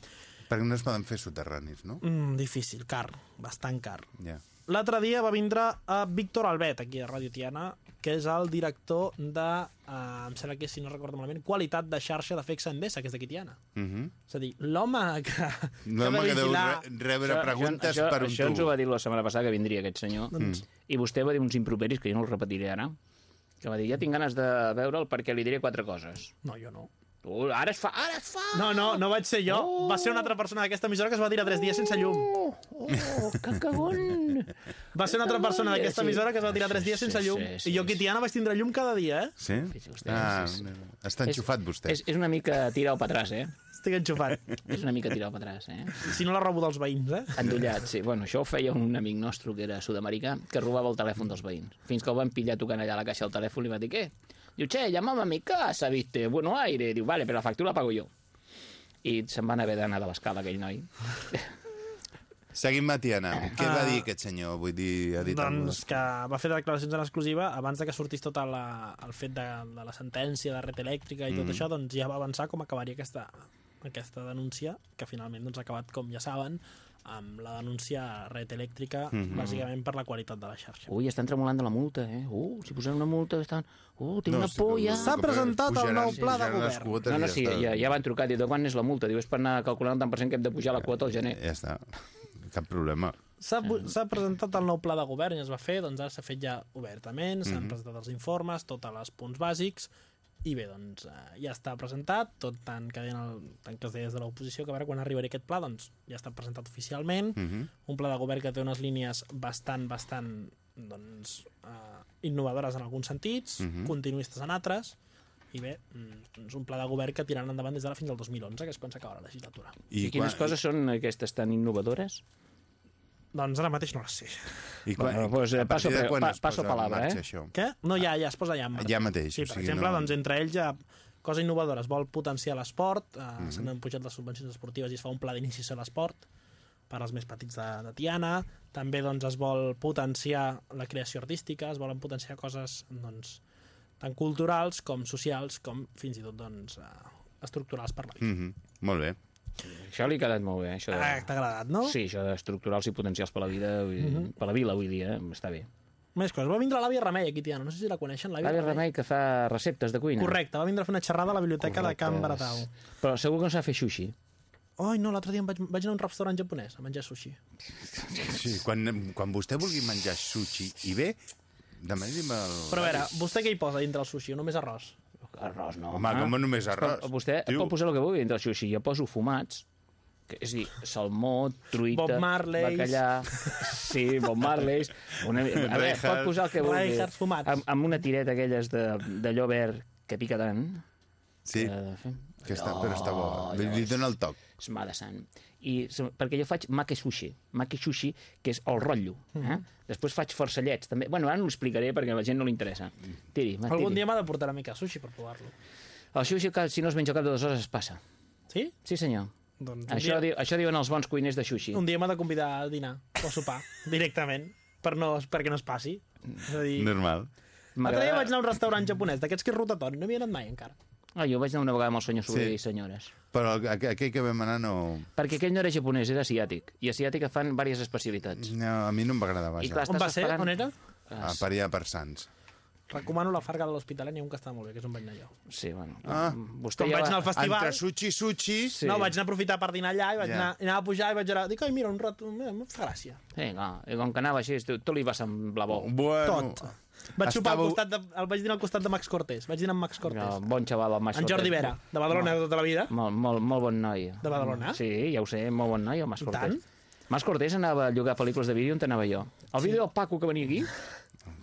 Perquè no es poden fer soterranis, no? Mm, difícil, car, bastant car. Ja. L'altre dia va vindre a Víctor Albet, aquí a Ràdio Tiana, que és el director de, eh, em sembla que, si no recordo malament, qualitat de xarxa de FEX Endesa, que és d'aquí Tiana. Mhm. És a dir, l'home que, que L'home de que deu re rebre preguntes això, per un això ens ho va dir la setmana passada que vindria aquest senyor. Doncs- I vostè va dir uns improperis que jo no els repetiré ara. Que va dir, ja tinc ganes de veure'l perquè li diré quatre coses. No, jo no. Tu, ara es fa, ara es fa! No, no, no vaig ser jo. Oh. Va ser una altra persona d'aquesta emissora que es va tirar tres dies sense llum. Oh, oh, que cagon! Va ser una altra persona d'aquesta Sí. emissora que es va tirar tres dies Sí, sense sí, llum. sí, I jo aquí a sí. Tiana vaig tindre llum cada dia, eh? Sí? Sí, Ah, sí, sí. està enxufat vostè. És, és una mica tirar-ho per atràs, eh? Estic enxufat. És una mica tirar-ho per atràs, eh? Si no la robo dels veïns, eh? Endollat, sí. Bueno, això ho feia un amic nostre que era sud-americà, que robava el telèfon dels veïns. Fins que el van pillar tocant allà a la caixa del telèfon i va dir, què? Diu, che, llamame a mi casa, viste, bueno aire. Diu, vale, però la factura la pago jo. I se'n van haver d'anar de l'escala, aquell noi. Seguim Matiana. Què va Ah. dir aquest senyor? Vull dir, ha dit Doncs que va fer declaracions en exclusiva abans de que sortís tot la, el fet de, de la sentència de ret elèctrica i tot això, doncs ja va avançar com acabaria aquesta, aquesta denúncia, que finalment doncs, ha acabat, com ja saben, amb la denúncia a ret elèctrica, bàsicament per la qualitat de la xarxa. Ui, estan tremolant de la multa, eh? Uh, si posem una multa, estan... Uh, tinc una por, ja. S'ha presentat el nou pla de pujaran govern. No, no, sí, ja, ja, ja van trucar, diu, de quan és la multa? Diu, és per anar calculant tant per cent que hem de pujar la quota al gener. Ja està. Cap problema. S'ha s'ha presentat el nou pla de govern i es va fer, doncs ara s'ha fet ja obertament, s'han presentat els informes, tots els punts bàsics, i bé, doncs eh, ja està presentat, tot tant que, deien el, tant que es deia des de l'oposició, que a veure quan arribarà aquest pla, doncs ja està presentat oficialment, un pla de govern que té unes línies bastant, bastant doncs, eh, innovadores en alguns sentits, continuistes en altres, i bé, mm, és un pla de govern que tiraran endavant des d'ara fins al 2011, que és quan s'acaba la legislatura. I, I quines coses són aquestes tan innovadores? Doncs ara mateix no les sé. I quan, Bueno, pues, eh, a partir passo de quan pa- es passo posa en palabra, marxa, eh? Això? Què? No, ja, ja es posa ja en marxa. Ja mateix, Sí, o per sigui, exemple, no- doncs entre ells ja cosa innovadora, es vol potenciar l'esport, eh, Mhm. s'han pujat les subvencions esportives i es fa un pla d'iniciació a l'esport per als més petits de, de Tiana, també doncs, es vol potenciar la creació artística, es volen potenciar coses doncs, tant culturals com socials com fins i tot doncs, eh, estructurals per la vida. Mhm. Molt bé. Això li ha quedat molt bé, això de... Ah, T'ha agradat, no? Sí, això d'estructurals i potencials per la vida, vull dir, per la vila, vull dir, eh? està bé. Més coses. Va vindre l'àvia Remei aquí, Tiana. No sé si la coneixen, l'àvia L'àvia Remei que fa receptes de cuina. Correcte, va vindre a fer una xerrada a la biblioteca de Can. Baratau. Però segur que no sap fer sushi. Ai, no, l'altre dia em vaig, vaig anar a un restaurant japonès a menjar sushi. Sí, quan, quan vostè vulgui menjar sushi i bé, demani'm el... Però a veure, vostè què hi posa dintre el sushi? O només arròs? Arròs, no. Home, com només arròs? Però Vostè Tio. pot posar el que vulgui dintre el sushi. Jo poso fumats, que, és a dir, salmó, truita, Bob Marleys. bacallà... Sí, Bob Marleys. Una, a veure, pot posar el que vulgui. Amb, amb una tireta aquelles de- d'allò verd que pica tant. Sí, Que, que està, però està bo. Li, li dona el toc. és mà de sant. I, perquè jo faig maki sushi, maki sushi, que és el rotllo. Eh? Després faig forcellets, també. Bueno, ara no l'explicaré perquè a la gent no li interessa. Tiri, va, Algun tiri. dia m'ha de portar una mica sushi per provar-lo. El sushi, si no es menja cap de dues hores, es passa. Sí? Sí, senyor. Doncs Això, dia, di, això diuen els bons cuiners de sushi. un dia m'ha de convidar a dinar o a sopar, directament, per no, perquè no es passi. És a dir, Normal. L'altre dia vaig anar a un restaurant japonès, d'aquests que és rotatori, no havia anat mai encara. Ah, jo vaig anar una vegada amb el senyor Soler Sí. i senyores. Però el- aqu- aquell que vam anar no... Perquè aquell no era japonès, era asiàtic. I asiàtic fan diverses especialitats. no a mi no em va agradar, I vaja. clar, On va ser? esperant... On era? A per allà, per Sants. Recomano la Farga de l'Hospitalet, n'hi ha un que està molt bé, que és on vaig anar jo. Sí, bueno. Ah. Vostè ja vaig va... anar al festival... Entre sushi i sushi... Sí. No, vaig anar a aprofitar per dinar allà i vaig Ja. anar, i anava a pujar i vaig anar... Dic, mira, un rato, em fa gràcia. Sí, clar. I com que anava així, tu li va semblar bo. Bueno, Tot. Vaig sopar al Estàveu- costat de, el vaig dinar al costat de Max Cortés. Vaig dinar amb Max No, Cortés. bon xaval, el Mas En Jordi. Vera, de Badalona de tota la vida. Molt, molt, molt bon noi. De Badalona? Sí, ja ho sé, molt bon noi, el Mas I Cortés. tant. Mas Cortés anava a llogar pel·lícules de vídeo on anava jo. El vídeo del Paco que venia aquí,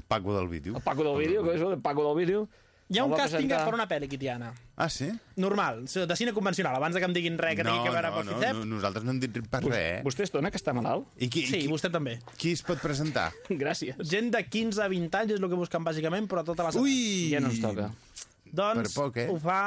Paco del vídeo. el Paco del vídeo, que és el Paco del vídeo... Hi ha un càsting presentar- per una pel·li, Kitiana. Ah, sí? Normal, de cine convencional, abans que em diguin res que tingui que veure no, amb el no, no, nosaltres no hem dit per res, eh? Vostè es dona que està malalt? I qui, Sí, qui, vostè també. qui es pot presentar? Gràcies. Gent de 15 a 20 anys és el que busquen bàsicament, però a totes les Ui! Ja no ens toca. Doncs Per poc, eh? ho fa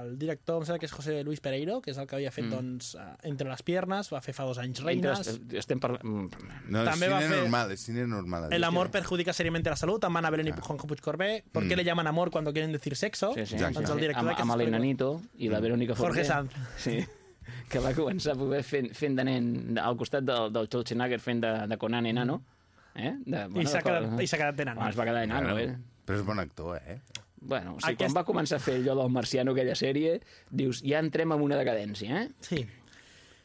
el director, em sembla que és José Luis Pereiro, que és el que havia fet, mm. doncs, eh, Entre les piernas, va fer fa dos anys Reines, Entre, estem parlant... No, També és va cine fer- normal, és cine normal. El amor perjudica seriamente la salud, amb Ana Belén Ah. y Juanjo Puigcorbé. ¿Por Mm. qué le llaman amor cuando quieren decir sexo? Sí, sí, Exacte. Doncs el sí. director amb, amb pel·lícules. l'Enanito i la Verónica Forqué. Jorge Sanz. Sí, que va començar poder fent, fent de nen al costat del, del Schwarzenegger fent de, de Conan enano. Eh? De, I s'ha de- quedat, i s'ha quedat tenen. Bueno, es va quedar enano, Bueno, eh? però és bon actor, eh? Bueno, o sigui, Aquest- quan va començar a fer allò del Marciano, aquella sèrie, dius, ja entrem en una decadència, eh? Sí.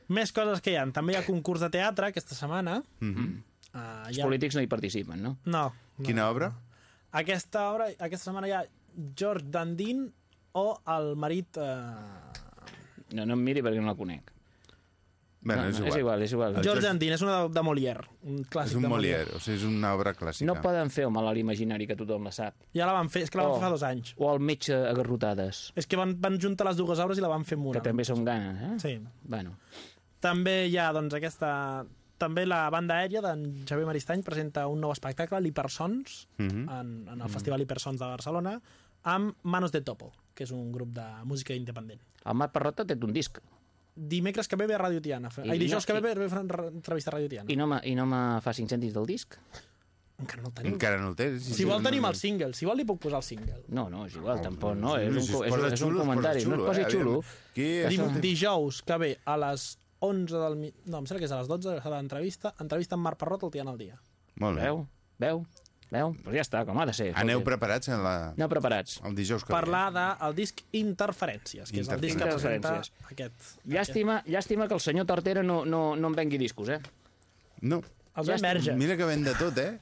Més coses que hi ha. També hi ha concurs de teatre aquesta setmana. Mm -hmm. uh, Els ha... polítics no hi participen, no? No, no. Quina obra? Aquesta, obra, aquesta setmana hi ha George Dandin o el marit... Uh... No, no em miri perquè no la conec. Bueno, no, és no, igual. és igual, és igual. El George Dandin és una de, de Molière, un clàssic És un de Molière, o sigui, és una obra clàssica. No poden fer el malalt imaginari que tothom la sap. Ja la van fer, és que la van Oh. fer fa dos anys. O el metge agarrotades, És que van, van juntar les dues obres i la van fer en que també són ganes, eh? Sí. Bueno, També hi ha, doncs, aquesta... També la banda aèria d'en Xavier Maristany presenta un nou espectacle, l'Hipersons, Mhm. en, en el Festival Hipersons de Barcelona, amb Manos de Topo, que és un grup de música independent. el Marc Parrota té un disc Dimecres que ve ve a Ràdio Tiana. I- Ai, dijous no- que ve ve a entrevista a Ràdio Tiana. i no me, i no me fa 5 cèntims del disc? Encara no el tenim. Encara no el tens? Si vol tenim el single, si vol li puc posar el single. No, no, és igual, tampoc, no. És un, Si es és, posa és un xulo, es comentari. No et posi eh? xulo. Qui dijous que ve a les 11 del... No, em sembla que és a les 12 de l'entrevista. Entrevista amb Marc Parrot el Tiana al dia. Molt bé. Veu? Veu? Veu? Pues ja està, com ha de ser. Aneu escolti. preparats a la... Aneu preparats. el dijous que Parlar del disc Interferències, que és el disc que presenta Interferències. aquest. Llàstima, llàstima que el senyor Tortera no, no, no em vengui discos, eh? ve. No. Els Ja ven verges. Mira que ven de tot, eh?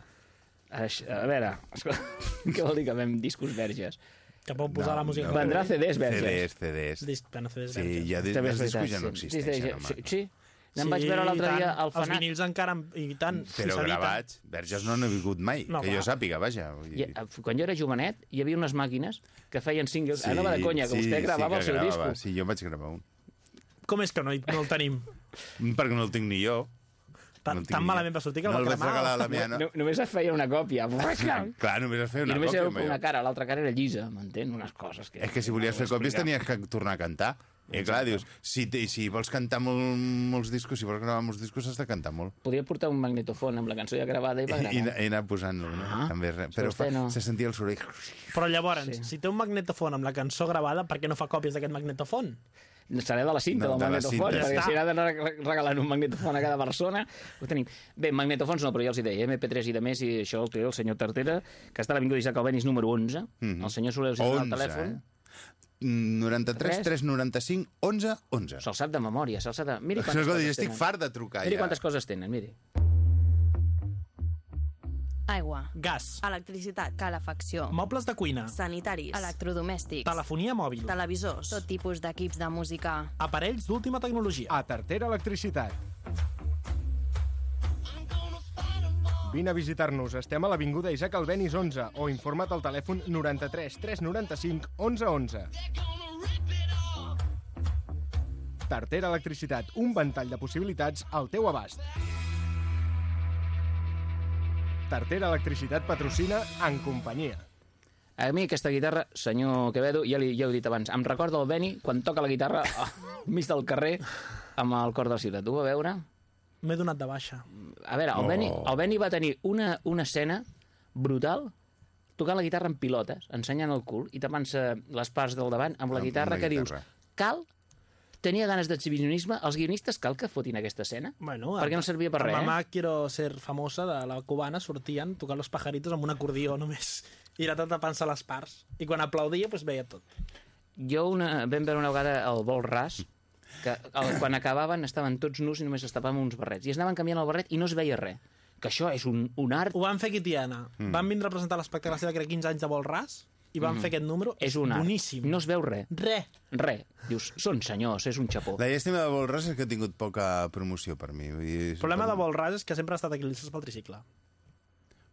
Aix- A veure, escolta, què vol dir que vam discos verges? Que pot posar la música. no. Vendrà CDs verges. CDs, CDs. Disc, bueno, CDs Sí, verges. ja, També els discos ja no sí. existeixen, Sí, home. sí, sí. Em vaig veure i l'altre dia al Els fanat. vinils encara... I tant, Però gravats, verges no n'ha vingut mai, No, que clar. jo sàpiga, vaja. I, eh, quan jo era jovenet, hi havia unes màquines que feien singles. Sí, Sí, no va de conya, que vostè gravava que el seu gravava. disco. Sí, jo vaig gravar un. Com és que no, hi- no el tenim? Perquè no el tinc ni jo. Tan, No tan ni malament va sortir que no el el va vaig regalar a cremar. la meva... No. No, només es feia una còpia. Clar, només has fet I una només còpia. era home, una cara, l'altra cara era llisa, m'entén? Unes coses que... És que si volies fer còpies tenies que tornar a cantar. I clar, dius, si, te- si vols cantar molt, molts discos, si vols gravar molts discos, has de cantar molt. Podia portar un magnetofon amb la cançó ja gravada i va I, i, gravar. i anar posant-lo, no? Ah. També, Però fa, no- se sentia el soroll. Però llavors, Sí. si té un magnetofon amb la cançó gravada, per què no fa còpies d'aquest magnetofon? Serà de la cinta, No, del de la magnetofon, cinta, perquè si ha d'anar re- regalant un magnetofon a cada persona, ho tenim. Bé, magnetofons no, però ja els hi deia, MP3 i de més, i això el té el senyor Tartera, que està a l'Avinguda Isaac Albenis número 11, Mhm. el senyor Soler us el 11, telèfon, eh? 93 Res. 395 11 11. se'l sap de memòria, se'l sap de... Miri quantes Escolta, coses jo estic tenen. fart de trucar Miri ja. quantes coses tenen, miri. Aigua, Gas, electricitat, calefacció, mobles de cuina, sanitaris, electrodomèstics, telefonia mòbil, televisors, tot tipus d'equips de música. aparells d'última tecnologia. A Tartera Electricitat. Vine a visitar-nos. Estem a l'Avinguda Isaac Albenis 11 o informa't al telèfon 93 395 11 11. Tartera Electricitat, un ventall de possibilitats al teu abast. Tartera Electricitat patrocina en companyia. A mi aquesta guitarra, senyor Quevedo, ja, li, ja ho dit abans, em recorda el Beni quan toca la guitarra al mig del carrer amb el cor de la ciutat. Ho va veure? M'he donat de baixa. A veure, el, Oh. Beni, el Beni va tenir una, una escena brutal tocant la guitarra en pilotes, ensenyant el cul i tapant-se les parts del davant amb la Amb guitarra que dius, guitarra. cal? Tenia ganes d'exhibicionisme? Els guionistes cal que fotin aquesta escena? Bueno, Perquè no servia per res, eh? Mamà Quiero Ser Famosa, de la cubana, sortien tocant los pajaritos amb un acordió només. I era tot tapant-se les parts. I quan aplaudia, doncs veia tot. Jo una, vam veure una vegada el vol ras, que el, quan acabaven estaven tots nus i només es tapaven uns barrets. I es anaven canviant el barret i no es veia res. Que això és un, un art, Ho van fer aquí, Tiana. Mm. Van vindre a presentar l'espectacle seva, que era 15 anys de vol ras, i van mm. fer aquest número. és un art. boníssim. No es veu res. Re. Res. Dius, són senyors, és un xapó. La llàstima de Volres és que ha tingut poca promoció per mi. Vull dir, El problema de vol ras és que sempre ha estat equilibristes pel tricicle.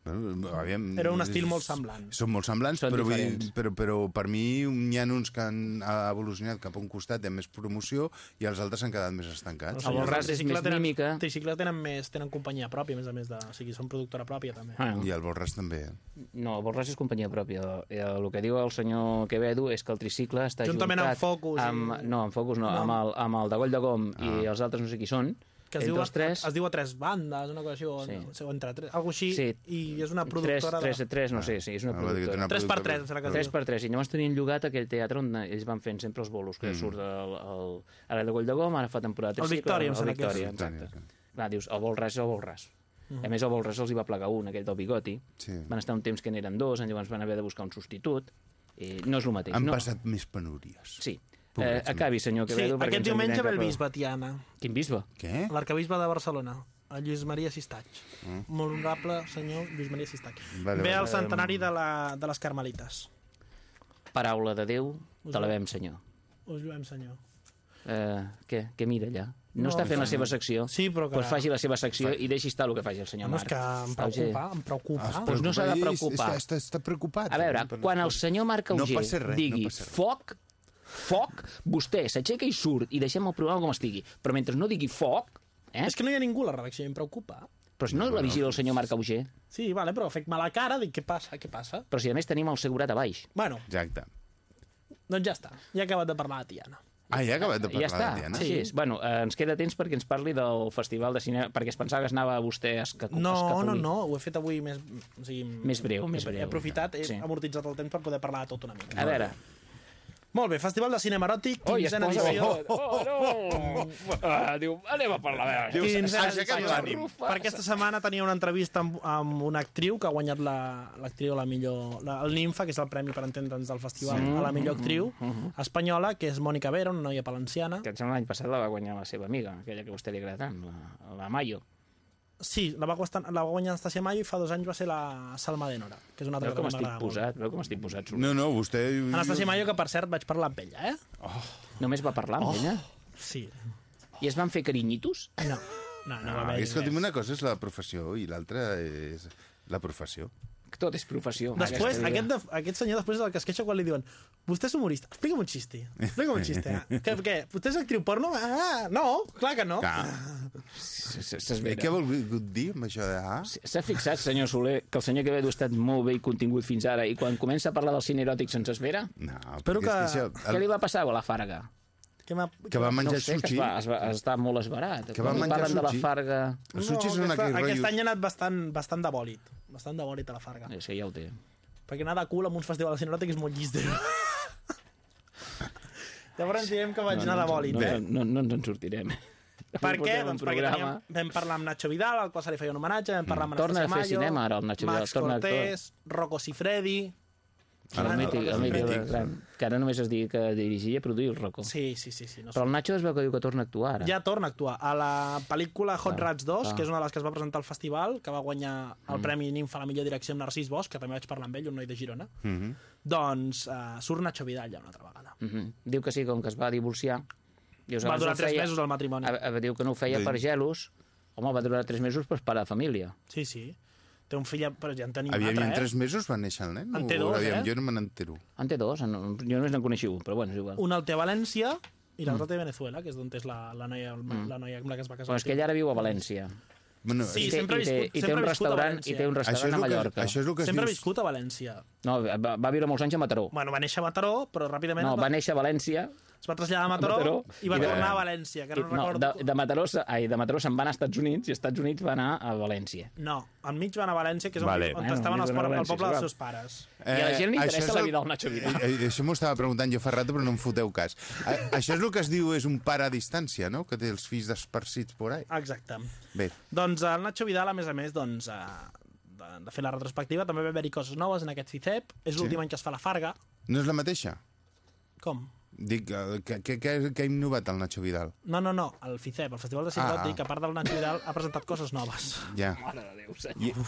Bueno, aviam, Era un estil molt semblant. Són molt semblants, Són però, vull dir, però, però per mi hi ha uns que han evolucionat cap a un costat i amb més promoció i els altres han quedat més estancats. El vol ras és més tenen, mímica. Tricicle tenen, més, tenen companyia pròpia, a més a més de... O sigui, són productora pròpia, també. Ah, I el Volres també. no, el Borràs és companyia pròpia. Eh, El que diu el senyor Quevedo és que el tricicle està Juntament amb juntat Focus i- Amb, no, amb Focus no, No. amb, el, amb el de Goll de Gom i els altres no sé qui són. Que es diu, els tres... es diu a tres bandes, una cosa així, o, Sí. o entre tres, alguna així, Sí. i és una Tres, productora tres, de... tres, no sé, sí, és una Ah, productora. una 3 per 3, em sembla que es 3 diu. per 3, i llavors tenien llogat aquell teatre on ells van fent sempre els bolos, que mm. surt el, el, ara de Goll de Gom, ara fa temporada El 3 Victòria, em sembla que és. Victòria, exacte. Clar, dius, el vol és el vol ras. A més, el vol ras els hi va plegar un, aquell del bigoti. Sí. Van estar un temps que n'eren dos, llavors van haver de buscar un substitut. I no és el mateix. Han no. passat més penúries. Sí. Eh, acabi, senyor Sí, Quevedo, perquè aquest diumenge ve el bisbe, Tiana, Quin bisbe? Què? l'arcabisbe de Barcelona, el Lluís Maria Sistaig. Molt honorable senyor Lluís Maria Sistaig. Mm. Vale, ve vale. el centenari de, la, de les Carmelites. Paraula de Déu, te la vem, senyor. Us lluem, senyor. Eh, què? Què mira allà? No, No, està fent la sí. seva secció? Sí, però que- Pues faci la seva secció i deixi estar el que faci el senyor No, és Marc. que em Auger. preocupa, em preocupa. Es Doncs no s'ha de preocupa, preocupar. Està, està, està preocupat. A veure, quan el senyor Marc No Auger passa res, digui no foc, foc, vostè s'aixeca i surt i deixem el programa com estigui. Però mentre no digui foc, eh? És que no hi ha ningú a la redacció, em preocupa. Però si no la vigila el senyor Marc Auger. Sí, vale, però fec mala cara, dic, què passa, què passa? Però si a més tenim el segurat a baix. Bueno, Exacte. doncs ja està. Ja he acabat de parlar de Tiana. Ah, ja ha acabat de parlar ja està. de Diana? Així és. Bueno, eh, ens queda temps perquè ens parli del Festival de Cinema, perquè es pensava que es anava vostè a esca... No, no, escapolir. no, ho he fet avui més... O sigui, Més breu, més breu. He aprofitat, he Sí. amortitzat el temps per poder parlar de tot una mica. A veure... Molt bé, Festival de Cinema Eròtic, quinzena posa... edició. Oh, oh, no! Ah, diu, anem a parlar. A veure. Dius, aixeca't l'ànim. Per aquesta setmana tenia una entrevista amb, amb una actriu que ha guanyat la- l'actriu la, la millor... La, el Ninfa, que és el premi per entendre'ns del festival, Sí. a la millor actriu espanyola, que és Mònica Vera, una noia valenciana. Que em sembla l'any passat la va guanyar la seva amiga, aquella que a vostè li agrada tant, la, la Mayo. Sí, la va, guanyar, la va guanyar Anastasia Mayo i fa dos anys va ser la Salma de Nora, que és una altra Veu com que estic m'agrada molt. posat? Veu com estic posat? Sol? No, no, vostè... Anastasia Mayo, que per cert vaig parlar amb ella, eh? Només va parlar amb ella? Sí. I es van fer carinyitos? No, no, no, No, va haver escolti'm, una cosa és la professió i l'altra és la professió. Tot és professió. Després, Aquesta aquest, de, aquest senyor després és el que es queixa quan li diuen vostè és humorista, explica'm un xiste. Explica'm un xiste. Eh? què, què? Vostè és actriu porno? Ah, no, clar que no. Clar. Eh. Què vol dir amb això de... Ah? S'ha fixat, senyor Soler, que el senyor Quevedo ha estat molt bé i contingut fins ara i quan comença a parlar del cine eròtic se'ns esvera? No, Espero és que- això, Què li va passar a la Farga? Que, m'ha- que va menjar no sé, que sushi. es va, es va, està molt esbarat. Que va menjar parlen de la sushi. Farga... Els sushis són aquesta, aquells aquest rotllos... any ha anat bastant, bastant de bòlit. Bastant de bòlit a la Farga. Eh, Sí, ja ho té. Perquè anar de cul amb un festival de cine eròtic és molt llister. Llavors direm que vaig anar de bòlit, no, eh? no, no, no ens en sortirem. Per què? Doncs perquè programa. teníem, vam parlar amb Nacho Vidal, al qual se li feia un homenatge, vam parlar amb Torna Anastasia a fer Mayo, cinema, ara, el Nacho Vidal, Max torna. Cortés, Rocco Sifredi... El Ah, mític, el el mític, mític. gran, que ara només es digui que dirigia i produir el Rocco. Sí, sí, sí. sí no sé. Però el Nacho es veu que diu que torna a actuar ara. Ja torna a actuar. A la pel·lícula Hot Clar, Rats 2, clar. que és una de les que es va presentar al festival, que va guanyar el Premi Ninfa a la millor direcció amb Narcís Bosch, que també vaig parlar amb ell, un noi de Girona, Mhm. doncs uh, surt Nacho Vidal ja una altra vegada. Mhm. Diu que sí, com que es va divorciar. Dius, Va durar ho tres feia- mesos el matrimoni. A, a, diu que no ho feia Sí. per gelos. Home, va durar tres mesos per parar de família. Sí, sí. Té un fill, però ja en tenim Aviam, un en altre, tres eh? mesos va néixer el nen? En té O dos, aviam, eh? Jo no me n'entero. En té dos, no, jo només n'en coneixiu, però bueno, és igual. Un el té a València i l'altre té a Venezuela, que és d'on és la, la, noia, la noia amb la que es va casar. Però és que ell ara viu a València. Bueno, Sí, té, sempre ha i té, viscut- i té sempre un ha viscut a restaurant, València. i té un restaurant a el que, Mallorca. això és el que es Sempre ha viscut a València. No, va, va viure molts anys a Mataró. Bueno, va néixer a Mataró, però ràpidament... No, va néixer a València Es va traslladar a Mataró, Mataró, i va i de- tornar a València, que no, no, recordo... de, de, Mataró, ai, de Mataró se'n van als Estats Units i als Estats Units va anar a València. No, enmig van a València, que és on, Vale. on Bueno, estaven els, van a por- el València, poble dels seus pares. I a la gent li això interessa la el- vida del Nacho Vidal. Eh, eh, Això m'ho estava preguntant jo fa rato, però no em foteu cas. Eh, Això és el que es diu és un pare a distància, no? Que té els fills desparcits por ahí. Exacte. Bé, Doncs el Nacho Vidal, a més a més, doncs, eh, de, de fer la retrospectiva, també va haver-hi coses noves en aquest CICEP. És l'últim any que es fa la Farga. no és la mateixa? Com? Dic, eh, què, què, què, què ha innovat el Nacho Vidal? No, no, no, el FICEP, el Festival de Cine Ah. Eròtic, a part del Nacho Vidal, ha presentat coses noves. Ja. Mare de Déu, senyor.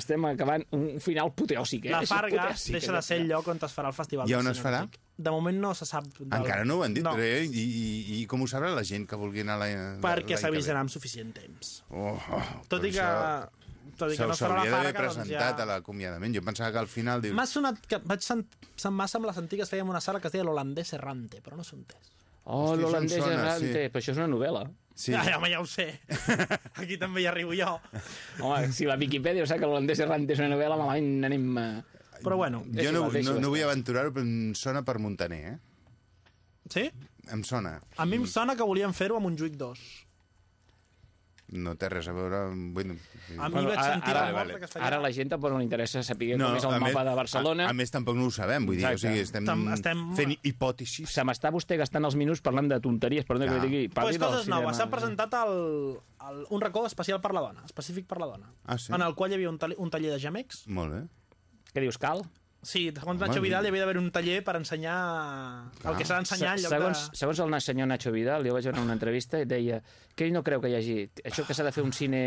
Estem acabant un final apoteòsic, eh? La Farga apoteòsic, deixa de ser el lloc on es farà el Festival I on es farà? De moment no se sap... Del... Encara no ho han dit, no, però, eh? I, i, I com ho sabrà la gent que vulgui anar a la... perquè s'avisarà que amb suficient temps. ve? Oh, oh, Tot i que... això Tot i que no es farà la S'hauria d'haver doncs presentat ja... a l'acomiadament. Jo pensava que al final dius... M'ha sonat que vaig sent... se'm va semblar sentir que es feia en una sala que es deia l'holandès errante, però no s'ho entès. Oh, l'holandès errante, sí. però això és una novel·la. Sí. Ai, home, ja ho sé. Aquí també hi arribo jo. Home, si la Viquipèdia sap que l'holandès errante és una novel·la, malament anem... eh, Però bueno, Jo no, no, no vull aventurar-ho, però em sona per Montaner, eh? sí? Em sona. A mi em sona que volien fer-ho amb un Juic 2. No té res a veure. Bueno, A mi Bueno, vaig ara- sentir ara- la vale. que. Ara la gent tampoc no li interessa saber no, com és el mapa més- de Barcelona. A, a més, tampoc no ho sabem, vull dir, Exacte. o sigui, estem, Tam- estem- fent hipòtesis. Se m'està vostè gastant els minuts parlant de tonteries, perdó que Clar. li digui. Pues coses noves. S'ha presentat el, el, un racó especial per la dona, específic per la dona, Ah, sí? en el qual hi havia un, taller, un taller de gemecs. Molt bé. Què dius, cal? Sí, segons Nacho Vidal hi havia d'haver un taller per ensenyar el que s'ha d'ensenyar en lloc segons, de... segons el senyor Nacho Vidal, jo vaig veure una entrevista i deia que ell no creu que hi hagi... Això que s'ha de fer un cine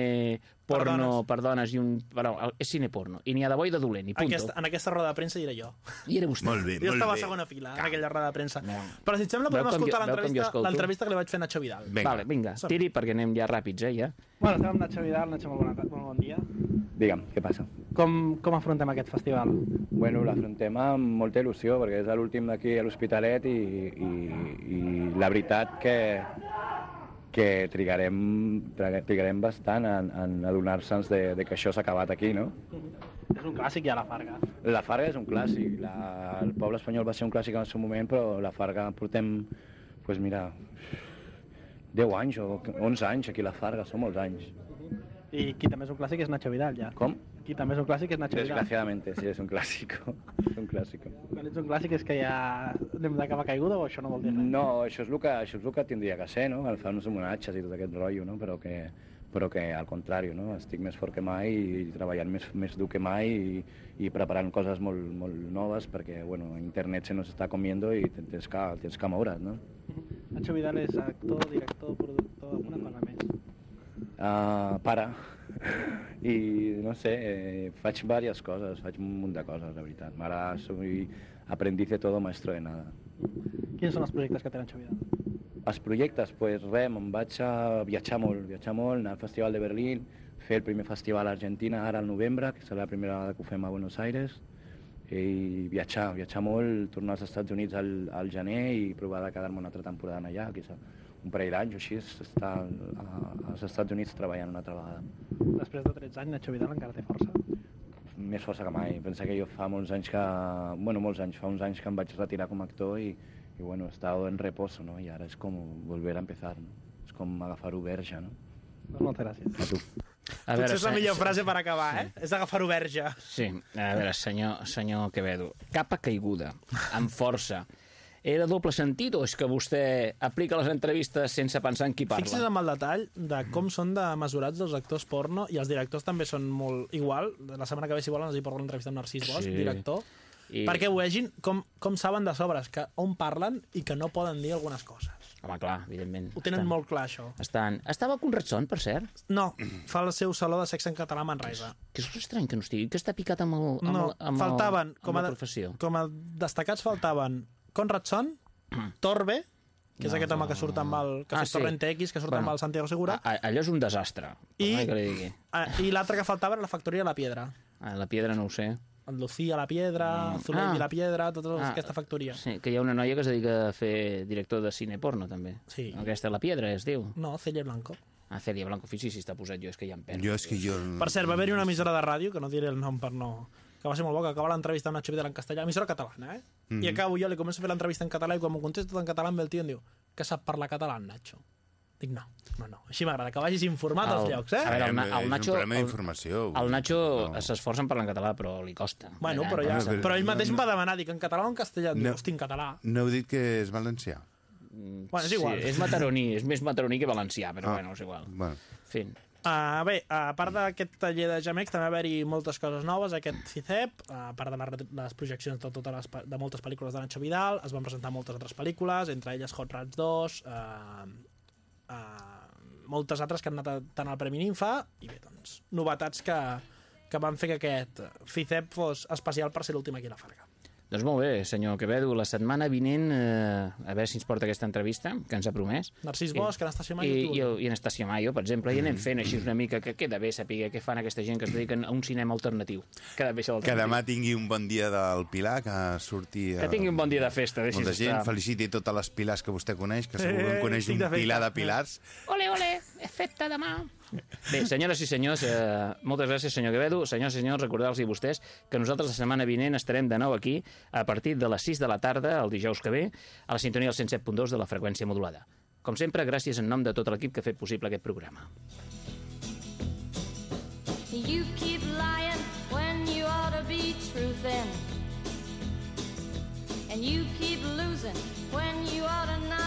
porno dones. per dones, i un... Bueno, és cine porno. I n'hi ha de bo i de dolent, i punto. Aquesta, en aquesta roda de premsa hi era jo. I era vostè. Molt bé, Jo molt estava bé. a segona fila, en aquella roda de premsa. No. Però si et sembla, podem escoltar l'entrevista que li vaig fer a Nacho Vidal. Vinga. Vale, vinga, Som. tiri perquè anem ja ràpids, eh, ja. Bueno, estem amb Nacho Vidal. Nacho, molt, bona, molt bon dia. Digue'm, què passa? Com, com afrontem aquest festival? Bueno, l'afrontem amb molta il·lusió, perquè és l'últim d'aquí a l'Hospitalet i, i, i la veritat que, que trigarem, triga- trigarem bastant en, en adonar-se'ns de, de que això s'ha acabat aquí, no? És un clàssic ja, la Farga. La Farga és un clàssic, la, el poble espanyol va ser un clàssic en el seu moment, però la Farga portem, pues mira, 10 anys o 11 anys aquí a la Farga, són molts anys. I qui també és un clàssic és Nacho Vidal, ja. Com? Qui també és un clàssic és Nacho Vidal. Desgraciadamente, sí, és un clàssico. és un clàssico. Quan ets un clàssic és que ja anem de capa caiguda o això no vol dir res? No, això és el que, això és el que tindria que ser, no? El fer uns homenatges i tot aquest rotllo, no? Però que, però que al contrari, no? Estic més fort que mai i treballant més, més dur que mai i, i preparant coses molt, molt noves perquè, bueno, internet se nos està comiendo i te- tens que, tens que moure't, no? Nacho Vidal és actor, director, productor, una cosa més. Uh, pare. I, no sé, eh, faig diverses coses, faig un munt de coses, la veritat. Ara soy aprendiz de todo, maestro de nada. Quins són els projectes que Nacho Vidal? Els projectes, pues res, me'n vaig a viatjar molt, viatjar molt, anar al Festival de Berlín, fer el primer festival a Argentina ara al novembre, que serà la primera vegada que ho fem a Buenos Aires, i viatjar, viatjar molt, tornar als Estats Units al, al gener i provar de quedar-me una altra temporada allà, quizà un parell d'anys o així, estar a- als Estats Units treballant una altra vegada. Després de 13 anys, Nacho Vidal encara té força. Més força que mai. Pensa que jo fa molts anys que... Bueno, molts anys, fa uns anys que em vaig retirar com a actor i, i bueno, he estado en reposo, no? I ara és com volver a empezar, no? És com agafar-ho verge, no? Doncs moltes gràcies. A tu. A Potser és la millor se- frase per acabar, eh? És agafar-ho verge. Sí, a veure, senyor, senyor Quevedo, capa caiguda, amb força. Era doble sentit o és que vostè aplica les entrevistes sense pensar en qui parla? Fixi's amb el detall de com són de mesurats els actors porno i els directors també són molt igual. La setmana que ve, si volen, els hi porto l'entrevista amb Narcís Bosch, Sí. director, I... perquè vegin com, com saben de sobres, que on parlen i que no poden dir algunes coses. Home, clar, evidentment. Ho tenen Estan- molt clar, això. Estan... Estava Conrad Son, per cert? No, fa el seu saló de sexe en català a Manresa. Que és estrany que no estigui, que està picat amb, el, amb, No, el, amb, faltaven, el, com amb a, la professió. com a destacats faltaven Conrad Son, Torbe, que és aquest home que surt amb el... que Ah, sí. Torrente X, que surt Bueno, amb el Santiago Segura, A, a, allò és un desastre. I- I... Que li digui. ah, i l'altre que faltava era la factoria de la Piedra. Ah, la piedra no ho sé. El Lucía la Piedra, Zuley Ah. i la Piedra, tota Ah, aquesta factoria. Sí, que hi ha una noia que es dedica a fer director de cine porno, també. Sí. Aquesta, la piedra, es diu. No, Celia Blanco. Ah, Celia Blanco, fixi si està posat jo, és que ja em perdo. Jo és que jo... Per cert, va haver-hi una emissora de ràdio, que no diré el nom per no, que va ser molt bo, que acaba l'entrevista amb Nacho Vidal en castellà, emissora catalana, eh? Mhm. I acabo jo, li començo a fer l'entrevista en català i quan m'ho contesta tot en català ve el tio em diu que sap parlar català, en Nacho? Dic, no, no, no. Així m'agrada, que vagis informat als El- llocs, eh? a veure, el, És el un Nacho... problema El, d'informació. el Nacho No. s'esforça en parlar en català, però li costa. Bueno, però, ja, Bueno, però- però ell mateix no, em va demanar, dic, en català o en castellà? Dic, No. hosti, en català. No heu dit que és valencià? Bueno, és igual. Sí, és mataroní, és més mataroní que valencià, però Ah. bueno, és igual. Bueno, Fent. Uh, bé, a part d'aquest taller de Jamex també va haver-hi moltes coses noves, aquest CICEP, a part de les, projeccions de, totes les, de moltes pel·lícules de Nacho Vidal, es van presentar moltes altres pel·lícules, entre elles Hot Rats 2, uh, uh, moltes altres que han anat tant al Premi Ninfa, i bé, doncs, novetats que, que van fer que aquest CICEP fos especial per ser l'últim aquí a la Farga. Doncs molt bé, senyor Quevedo, la setmana vinent, eh, a veure si ens porta aquesta entrevista, que ens ha promès. Narcís Bosch, Anastasio Mayo I, i tu. i, el- i Anastasio Mayo, per exemple, i anem fent així una mica, que queda bé saber què fan aquesta gent que es dediquen a un cinema alternatiu. Queda bé que demà tingui un bon dia del Pilar, que surti... Que tingui un bon dia de festa, deixi's Molta gent, estar. feliciti totes les Pilars que vostè coneix, que segur que Eh, en coneix un de. Pilar de Pilars. Ole, ole, festa demà. Bé, senyores i senyors, eh, moltes gràcies, senyor Quevedo. Senyors i senyors, recordar-los a vostès que nosaltres la setmana vinent estarem de nou aquí a partir de les 6 de la tarda, el dijous que ve, a la sintonia del 107.2 de la freqüència modulada. Com sempre, gràcies en nom de tot l'equip que ha fet possible aquest programa. You keep lying when you ought to be truthin'. And you keep losing when you ought to not